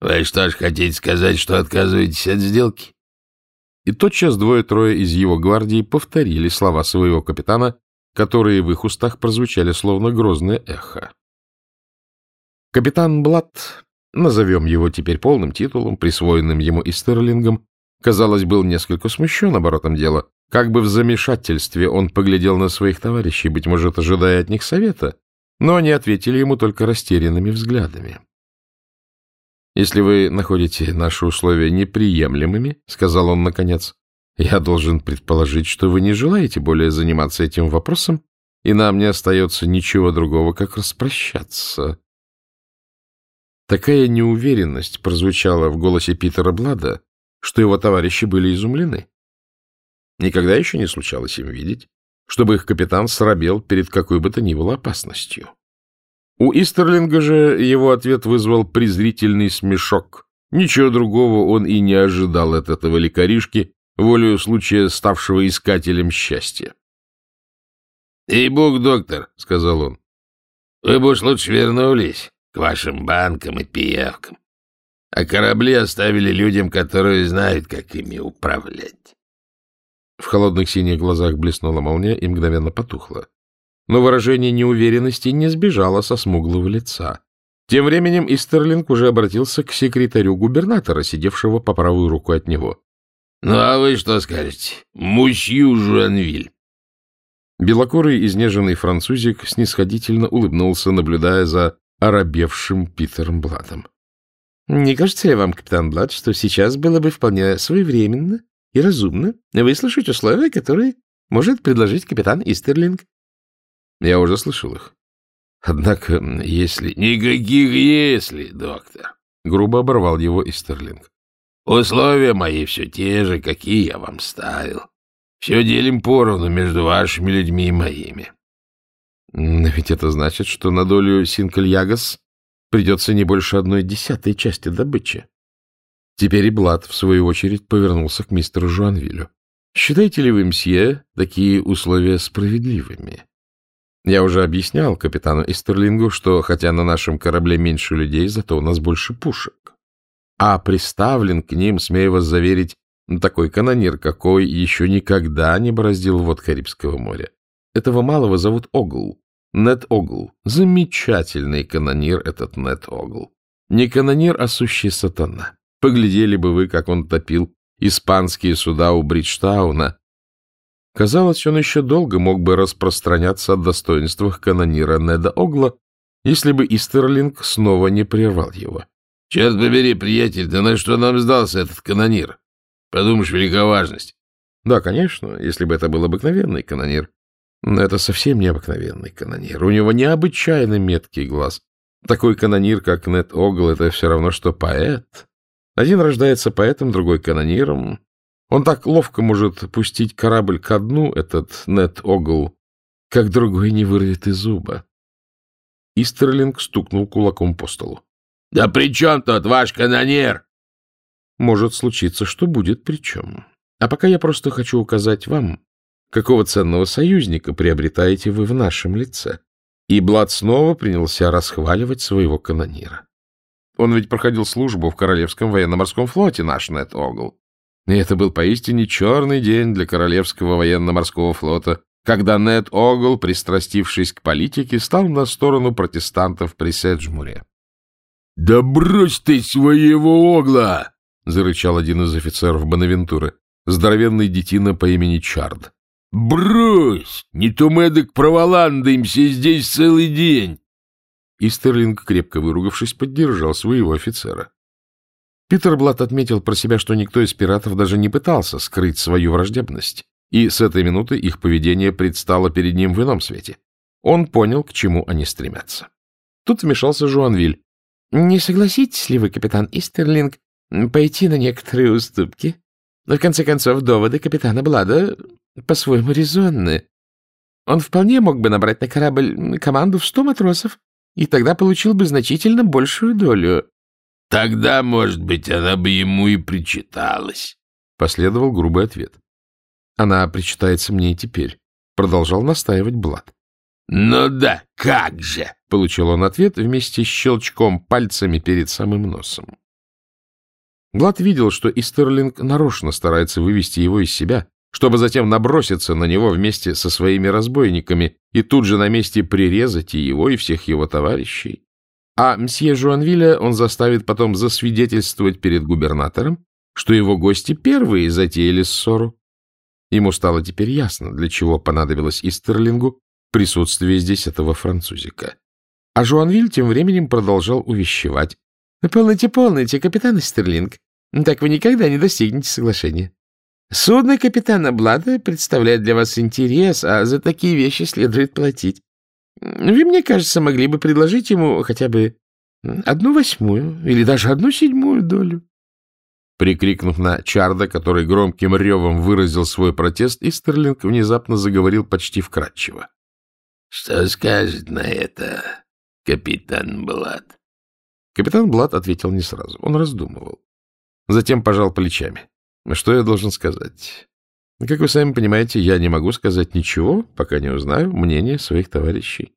Вы что ж хотите сказать, что отказываетесь от сделки? И тотчас двое-трое из его гвардии повторили слова своего капитана, которые в их устах прозвучали словно грозное эхо. Капитан Блад, назовем его теперь полным титулом, присвоенным ему и Стерлингом, казалось, был несколько смущен оборотом дела. Как бы в замешательстве он поглядел на своих товарищей, быть может, ожидая от них совета, но они ответили ему только растерянными взглядами. «Если вы находите наши условия неприемлемыми, — сказал он наконец, — я должен предположить, что вы не желаете более заниматься этим вопросом, и нам не остается ничего другого, как распрощаться». Такая неуверенность прозвучала в голосе Питера Блада, что его товарищи были изумлены. Никогда еще не случалось им видеть, чтобы их капитан срабел перед какой бы то ни было опасностью. У Истерлинга же его ответ вызвал презрительный смешок. Ничего другого он и не ожидал от этого лекаришки, волею случая ставшего искателем счастья. — Эй, бог, доктор, — сказал он, — вы бы уж лучше вернулись к вашим банкам и пиявкам, а корабли оставили людям, которые знают, как ими управлять. В холодных синих глазах блеснула молния и мгновенно потухла. Но выражение неуверенности не сбежало со смуглого лица. Тем временем Истерлинг уже обратился к секретарю губернатора, сидевшего по правую руку от него. — Ну, а вы что скажете? Мусью Жуанвиль. Белокурый изнеженный французик снисходительно улыбнулся, наблюдая за оробевшим Питером Бладом. — Не кажется ли вам, капитан Блад, что сейчас было бы вполне своевременно и разумно выслушать условия, которые может предложить капитан Истерлинг. Я уже слышал их. Однако, если... Никаких «если», доктор. Грубо оборвал его Истерлинг. Условия мои все те же, какие я вам ставил. Все делим поровну между вашими людьми и моими. Но ведь это значит, что на долю Синкельягас придется не больше одной десятой части добычи. Теперь и Блад, в свою очередь, повернулся к мистеру Жуанвилю. — Считаете ли вы, мсье, такие условия справедливыми? Я уже объяснял капитану Истерлингу, что хотя на нашем корабле меньше людей, зато у нас больше пушек. А приставлен к ним, смею вас заверить, такой канонир, какой еще никогда не бороздил вод Карибского моря. Этого малого зовут Огл. Нет Огл. Замечательный канонир этот Нет Огл. Не канонир, а сущий сатана. Поглядели бы вы, как он топил испанские суда у Бриджтауна. Казалось, он еще долго мог бы распространяться о достоинствах канонира Неда Огла, если бы Истерлинг снова не прервал его. — Черт побери, приятель, да на что нам сдался этот канонир? Подумаешь, велика важность. — Да, конечно, если бы это был обыкновенный канонир. Но это совсем необыкновенный канонир. У него необычайно меткий глаз. Такой канонир, как Нед Огл, это все равно, что поэт. Один рождается поэтом, другой канониром. Он так ловко может пустить корабль ко дну, этот Нет Огл, как другой не вырвет из зуба. Истерлинг стукнул кулаком по столу. — Да при чем тут ваш канонир? — Может случиться, что будет при чем. А пока я просто хочу указать вам, какого ценного союзника приобретаете вы в нашем лице. И Блад снова принялся расхваливать своего канонира. Он ведь проходил службу в Королевском военно-морском флоте, наш Нет Огл. И это был поистине черный день для Королевского военно-морского флота, когда Нет Огл, пристрастившись к политике, стал на сторону протестантов при Седжмуре. — Да брось ты своего Огла! — зарычал один из офицеров Бонавентуры, здоровенный детина по имени Чард. — Брось! Не то мы эдак проволандаемся здесь целый день! и Стерлинг, крепко выругавшись, поддержал своего офицера. Питер Блат отметил про себя, что никто из пиратов даже не пытался скрыть свою враждебность, и с этой минуты их поведение предстало перед ним в ином свете. Он понял, к чему они стремятся. Тут вмешался Жуанвиль. Не согласитесь ли вы, капитан Истерлинг, пойти на некоторые уступки? Но, в конце концов, доводы капитана Блада по-своему резонны. Он вполне мог бы набрать на корабль команду в сто матросов, и тогда получил бы значительно большую долю. — Тогда, может быть, она бы ему и причиталась, — последовал грубый ответ. — Она причитается мне и теперь, — продолжал настаивать Блад. — Ну да, как же! — получил он ответ вместе с щелчком пальцами перед самым носом. Блад видел, что Истерлинг нарочно старается вывести его из себя, чтобы затем наброситься на него вместе со своими разбойниками и тут же на месте прирезать и его, и всех его товарищей. А мсье Жуанвиля он заставит потом засвидетельствовать перед губернатором, что его гости первые затеяли ссору. Ему стало теперь ясно, для чего понадобилось Истерлингу присутствие здесь этого французика. А Жуанвиль тем временем продолжал увещевать. — Полните, полните, капитан Истерлинг. Так вы никогда не достигнете соглашения. Судно капитана Блада представляет для вас интерес, а за такие вещи следует платить. Вы, мне кажется, могли бы предложить ему хотя бы одну восьмую или даже одну седьмую долю. Прикрикнув на Чарда, который громким ревом выразил свой протест, Истерлинг внезапно заговорил почти вкратчиво. — Что скажет на это капитан Блад? Капитан Блад ответил не сразу. Он раздумывал. Затем пожал плечами. Что я должен сказать? Как вы сами понимаете, я не могу сказать ничего, пока не узнаю мнение своих товарищей.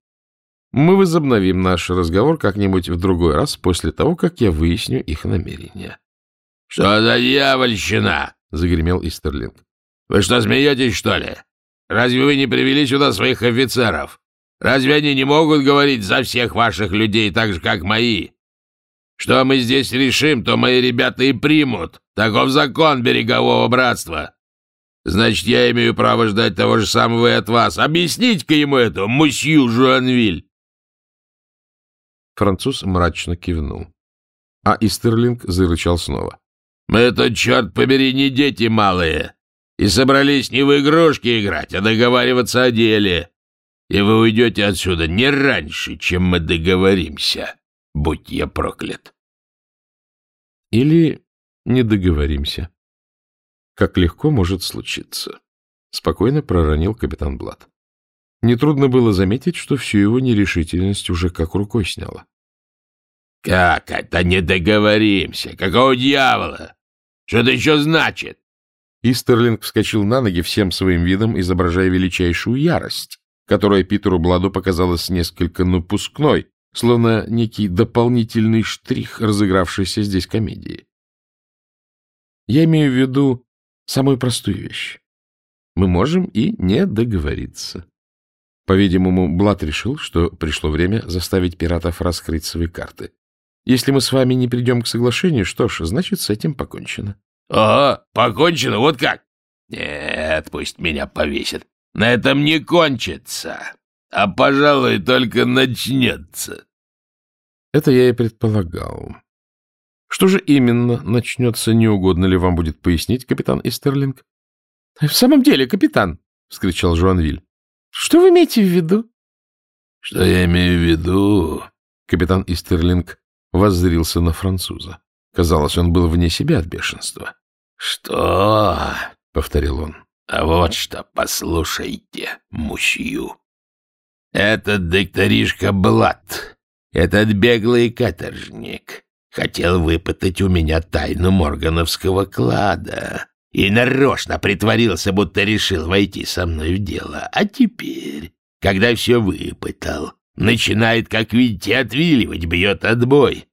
Мы возобновим наш разговор как-нибудь в другой раз после того, как я выясню их намерения. — Что за дьявольщина? — загремел Истерлинг. — Вы что, смеетесь, что ли? Разве вы не привели сюда своих офицеров? Разве они не могут говорить за всех ваших людей так же, как мои? Что мы здесь решим, то мои ребята и примут. Таков закон берегового братства. Значит, я имею право ждать того же самого и от вас. Объясните-ка ему это, мусью Жуанвиль. Француз мрачно кивнул. А Истерлинг зарычал снова. — Мы тут, черт побери, не дети малые. И собрались не в игрушки играть, а договариваться о деле. И вы уйдете отсюда не раньше, чем мы договоримся. Будь я проклят. Или не договоримся. Как легко может случиться. Спокойно проронил капитан Блад. Нетрудно было заметить, что всю его нерешительность уже как рукой сняла. — Как это не договоримся? Какого дьявола? Что это еще значит? Истерлинг вскочил на ноги всем своим видом, изображая величайшую ярость, которая Питеру Бладу показалась несколько напускной, словно некий дополнительный штрих разыгравшейся здесь комедии. Я имею в виду самую простую вещь. Мы можем и не договориться. По-видимому, Блад решил, что пришло время заставить пиратов раскрыть свои карты. Если мы с вами не придем к соглашению, что ж, значит, с этим покончено. — Ага, покончено, вот как? Нет, пусть меня повесят. На этом не кончится а, пожалуй, только начнется. Это я и предполагал. Что же именно начнется, не угодно ли вам будет пояснить, капитан Истерлинг? — В самом деле, капитан, — вскричал Жуанвиль, — что вы имеете в виду? — Что я имею в виду? Капитан Истерлинг воззрился на француза. Казалось, он был вне себя от бешенства. — Что? — повторил он. — А вот что, послушайте, мусью. Этот докторишка Блад, этот беглый каторжник, хотел выпытать у меня тайну моргановского клада и нарочно притворился, будто решил войти со мной в дело. А теперь, когда все выпытал, начинает, как видите, отвиливать, бьет отбой.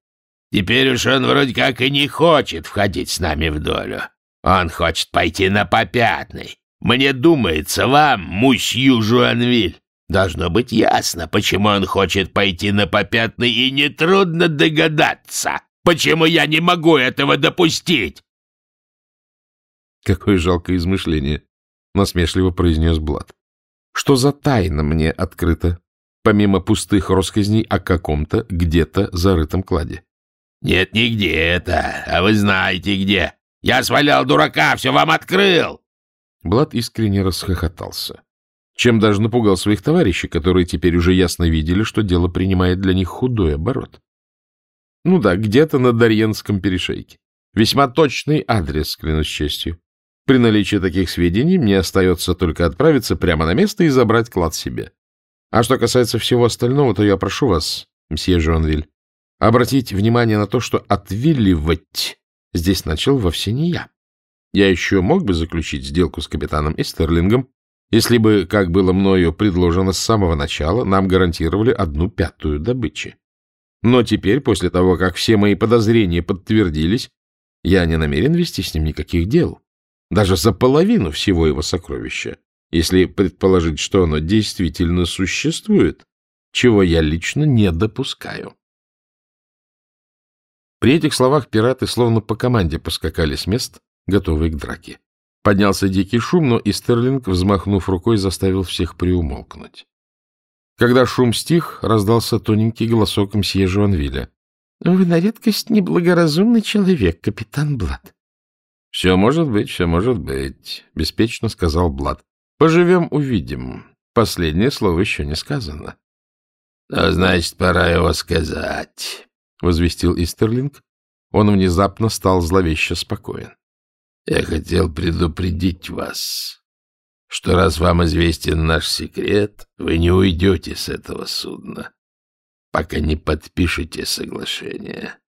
Теперь уж он вроде как и не хочет входить с нами в долю. Он хочет пойти на попятный. Мне думается, вам, мусью Жуанвиль, Должно быть ясно, почему он хочет пойти на попятный, и нетрудно догадаться, почему я не могу этого допустить. Какое жалкое измышление, — насмешливо произнес Блад. Что за тайна мне открыта, помимо пустых россказней о каком-то где-то зарытом кладе? Нет, не где-то, а вы знаете где. Я свалял дурака, все вам открыл. Блад искренне расхохотался чем даже напугал своих товарищей, которые теперь уже ясно видели, что дело принимает для них худой оборот. Ну да, где-то на Дарьенском перешейке. Весьма точный адрес, клянусь честью. При наличии таких сведений мне остается только отправиться прямо на место и забрать клад себе. А что касается всего остального, то я прошу вас, мсье Жонвиль, обратить внимание на то, что отвиливать здесь начал вовсе не я. Я еще мог бы заключить сделку с капитаном Эстерлингом, если бы, как было мною предложено с самого начала, нам гарантировали одну пятую добычи. Но теперь, после того, как все мои подозрения подтвердились, я не намерен вести с ним никаких дел, даже за половину всего его сокровища, если предположить, что оно действительно существует, чего я лично не допускаю. При этих словах пираты словно по команде поскакали с мест, готовые к драке. Поднялся дикий шум, но и Стерлинг, взмахнув рукой, заставил всех приумолкнуть. Когда шум стих, раздался тоненький голосок мсье Жуанвиля. — Вы на редкость неблагоразумный человек, капитан Блад. — Все может быть, все может быть, — беспечно сказал Блад. — Поживем, увидим. Последнее слово еще не сказано. — Ну, значит, пора его сказать, — возвестил Истерлинг. Он внезапно стал зловеще спокоен. — Я хотел предупредить вас, что раз вам известен наш секрет, вы не уйдете с этого судна, пока не подпишете соглашение.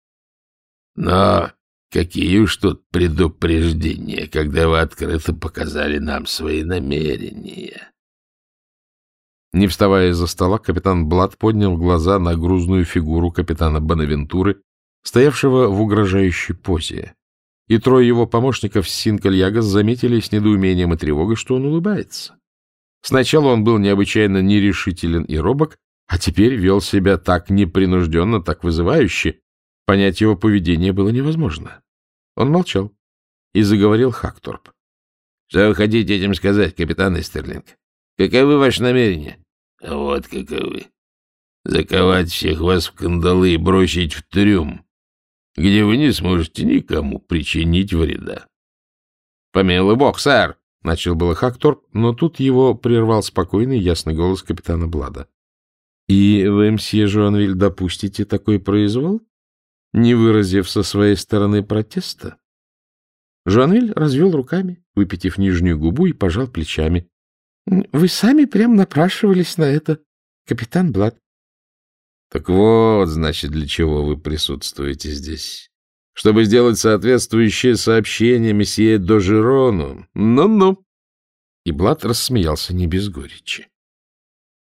Но какие уж тут предупреждения, когда вы открыто показали нам свои намерения. Не вставая из-за стола, капитан Блад поднял глаза на грузную фигуру капитана Бонавентуры, стоявшего в угрожающей позе и трое его помощников Синкальягас заметили с недоумением и тревогой, что он улыбается. Сначала он был необычайно нерешителен и робок, а теперь вел себя так непринужденно, так вызывающе. Понять его поведение было невозможно. Он молчал и заговорил Хакторп. — Что вы хотите этим сказать, капитан Эстерлинг? Каковы ваши намерения? — Вот каковы. Заковать всех вас в кандалы и бросить в трюм, где вы не сможете никому причинить вреда. — Помилуй бог, сэр! — начал было Хакторп, но тут его прервал спокойный ясный голос капитана Блада. — И вы, мсье Жуанвиль, допустите такой произвол, не выразив со своей стороны протеста? Жуанвиль развел руками, выпитив нижнюю губу и пожал плечами. — Вы сами прям напрашивались на это, капитан Блад. Так вот, значит, для чего вы присутствуете здесь. Чтобы сделать соответствующее сообщение месье Дожерону. Ну-ну. И Блад рассмеялся не без горечи.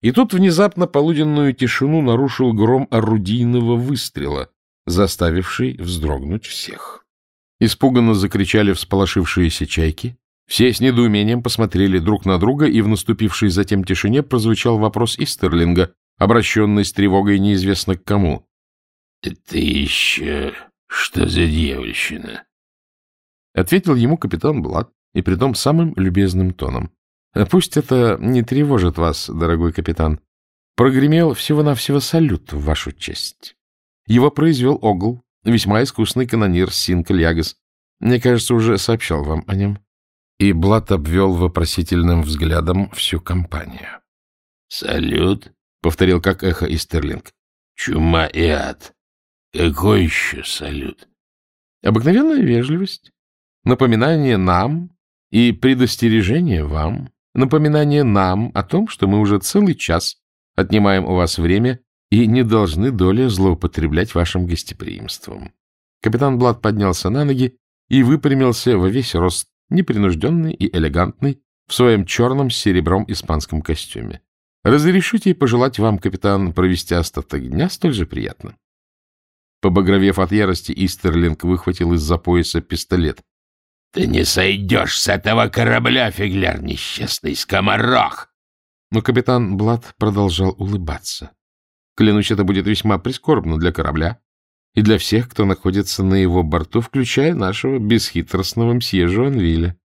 И тут внезапно полуденную тишину нарушил гром орудийного выстрела, заставивший вздрогнуть всех. Испуганно закричали всполошившиеся чайки. Все с недоумением посмотрели друг на друга, и в наступившей затем тишине прозвучал вопрос Истерлинга, обращенный с тревогой неизвестно к кому. — Это еще что за дьявольщина? — ответил ему капитан Блад, и притом самым любезным тоном. — Пусть это не тревожит вас, дорогой капитан. Прогремел всего-навсего салют в вашу честь. Его произвел Огл, весьма искусный канонир Синкальягас. Мне кажется, уже сообщал вам о нем. И Блад обвел вопросительным взглядом всю компанию. — Салют? Повторил как эхо Истерлинг. Чума и ад. Какой еще салют? Обыкновенная вежливость. Напоминание нам и предостережение вам. Напоминание нам о том, что мы уже целый час отнимаем у вас время и не должны доля злоупотреблять вашим гостеприимством. Капитан Блад поднялся на ноги и выпрямился во весь рост, непринужденный и элегантный, в своем черном с серебром испанском костюме. Разрешите пожелать вам, капитан, провести остаток дня столь же приятно. Побагровев от ярости, Истерлинг выхватил из-за пояса пистолет. — Ты не сойдешь с этого корабля, фигляр несчастный скоморох! Но капитан Блад продолжал улыбаться. Клянусь, это будет весьма прискорбно для корабля и для всех, кто находится на его борту, включая нашего бесхитростного мсье Жуанвиля,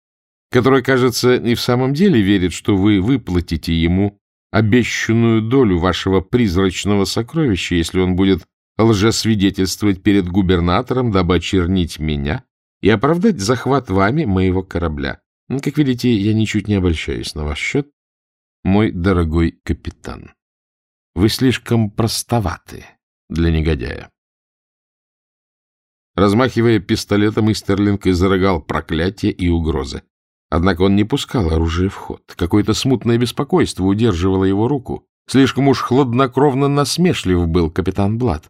который, кажется, и в самом деле верит, что вы выплатите ему обещанную долю вашего призрачного сокровища, если он будет лжесвидетельствовать перед губернатором, дабы очернить меня и оправдать захват вами моего корабля. Как видите, я ничуть не обольщаюсь на ваш счет, мой дорогой капитан. Вы слишком простоваты для негодяя. Размахивая пистолетом, Истерлинг изрыгал проклятия и угрозы. Однако он не пускал оружие в ход. Какое-то смутное беспокойство удерживало его руку. Слишком уж хладнокровно насмешлив был капитан Блад.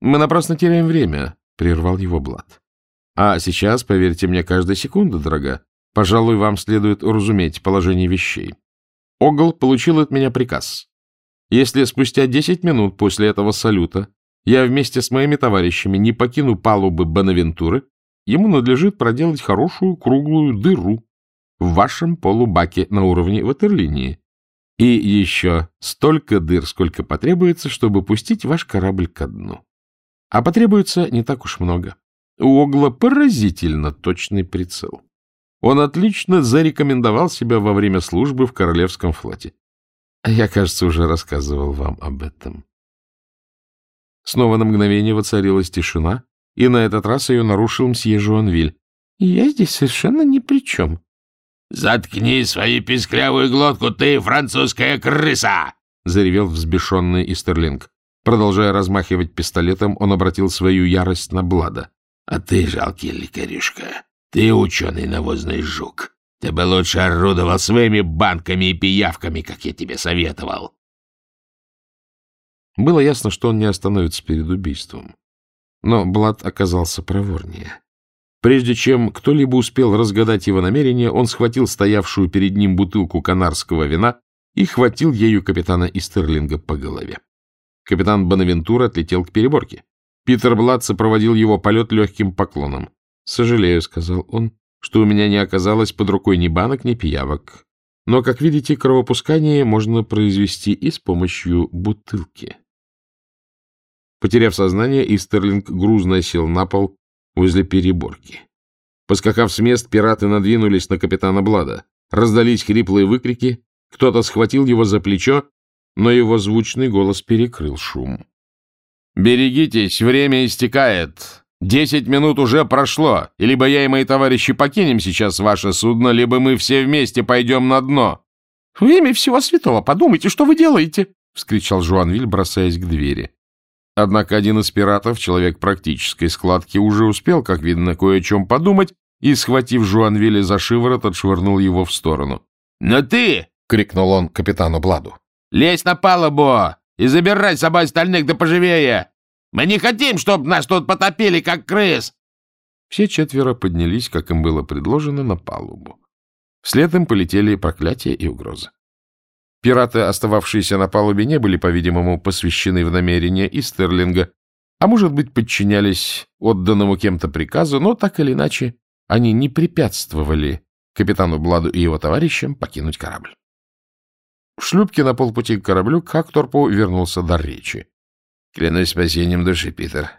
«Мы напрасно теряем время», — прервал его Блад. «А сейчас, поверьте мне, каждая секунда, дорога, пожалуй, вам следует уразуметь положение вещей. Огл получил от меня приказ. Если спустя десять минут после этого салюта я вместе с моими товарищами не покину палубы Бонавентуры, ему надлежит проделать хорошую круглую дыру в вашем полубаке на уровне ватерлинии. И еще столько дыр, сколько потребуется, чтобы пустить ваш корабль ко дну. А потребуется не так уж много. У Огла поразительно точный прицел. Он отлично зарекомендовал себя во время службы в Королевском флоте. Я, кажется, уже рассказывал вам об этом. Снова на мгновение воцарилась тишина, и на этот раз ее нарушил мсье Жуанвиль. — Я здесь совершенно ни при чем. — Заткни свою писклявую глотку, ты французская крыса! — заревел взбешенный Истерлинг. Продолжая размахивать пистолетом, он обратил свою ярость на Блада. — А ты, жалкий лекаришка, ты ученый навозный жук. Ты бы лучше орудовал своими банками и пиявками, как я тебе советовал. Было ясно, что он не остановится перед убийством. Но Блад оказался проворнее. Прежде чем кто-либо успел разгадать его намерение, он схватил стоявшую перед ним бутылку канарского вина и хватил ею капитана Истерлинга по голове. Капитан Бонавентура отлетел к переборке. Питер Блад сопроводил его полет легким поклоном. — Сожалею, — сказал он, что у меня не оказалось под рукой ни банок, ни пиявок. Но, как видите, кровопускание можно произвести и с помощью бутылки. Потеряв сознание, Истерлинг грузно сел на пол возле переборки. Поскакав с мест, пираты надвинулись на капитана Блада. Раздались хриплые выкрики, кто-то схватил его за плечо, но его звучный голос перекрыл шум. «Берегитесь, время истекает!» Десять минут уже прошло, и либо я и мои товарищи покинем сейчас ваше судно, либо мы все вместе пойдем на дно. — В имя всего святого, подумайте, что вы делаете! — вскричал Жуанвиль, бросаясь к двери. Однако один из пиратов, человек практической складки, уже успел, как видно, кое о чем подумать, и, схватив Жуанвиля за шиворот, отшвырнул его в сторону. — Но ты! — крикнул он капитану Бладу. — Лезь на палубу и забирай с собой остальных да поживее! Мы не хотим, чтобы нас тут потопили, как крыс!» Все четверо поднялись, как им было предложено, на палубу. Вслед им полетели проклятия и угрозы. Пираты, остававшиеся на палубе, не были, по-видимому, посвящены в намерения Истерлинга, а, может быть, подчинялись отданному кем-то приказу, но, так или иначе, они не препятствовали капитану Бладу и его товарищам покинуть корабль. В шлюпке на полпути к кораблю Хакторпу вернулся дар речи. Клянусь спасением души, Питер.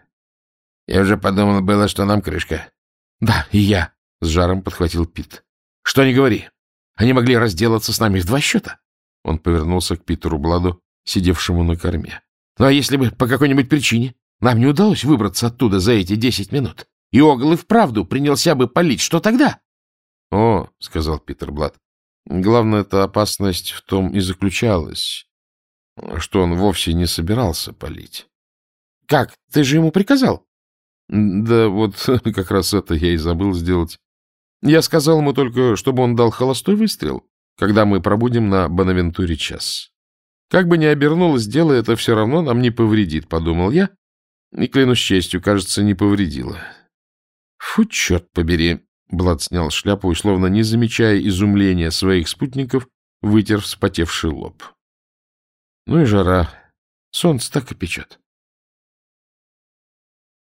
Я уже подумал было, что нам крышка. — Да, и я, — с жаром подхватил Пит. — Что не говори. Они могли разделаться с нами в два счета. Он повернулся к Питеру Бладу, сидевшему на корме. — Ну, а если бы по какой-нибудь причине нам не удалось выбраться оттуда за эти десять минут, и Огл и вправду принялся бы палить, что тогда? — О, — сказал Питер Блад, — главная эта опасность в том и заключалась, что он вовсе не собирался палить. — Как? Ты же ему приказал? — Да вот [laughs] как раз это я и забыл сделать. Я сказал ему только, чтобы он дал холостой выстрел, когда мы пробудем на Бонавентуре час. Как бы ни обернулось дело, это все равно нам не повредит, — подумал я. И, клянусь честью, кажется, не повредило. — Фу, черт побери! — Блад снял шляпу и, словно не замечая изумления своих спутников, вытер вспотевший лоб. Ну и жара. Солнце так и печет.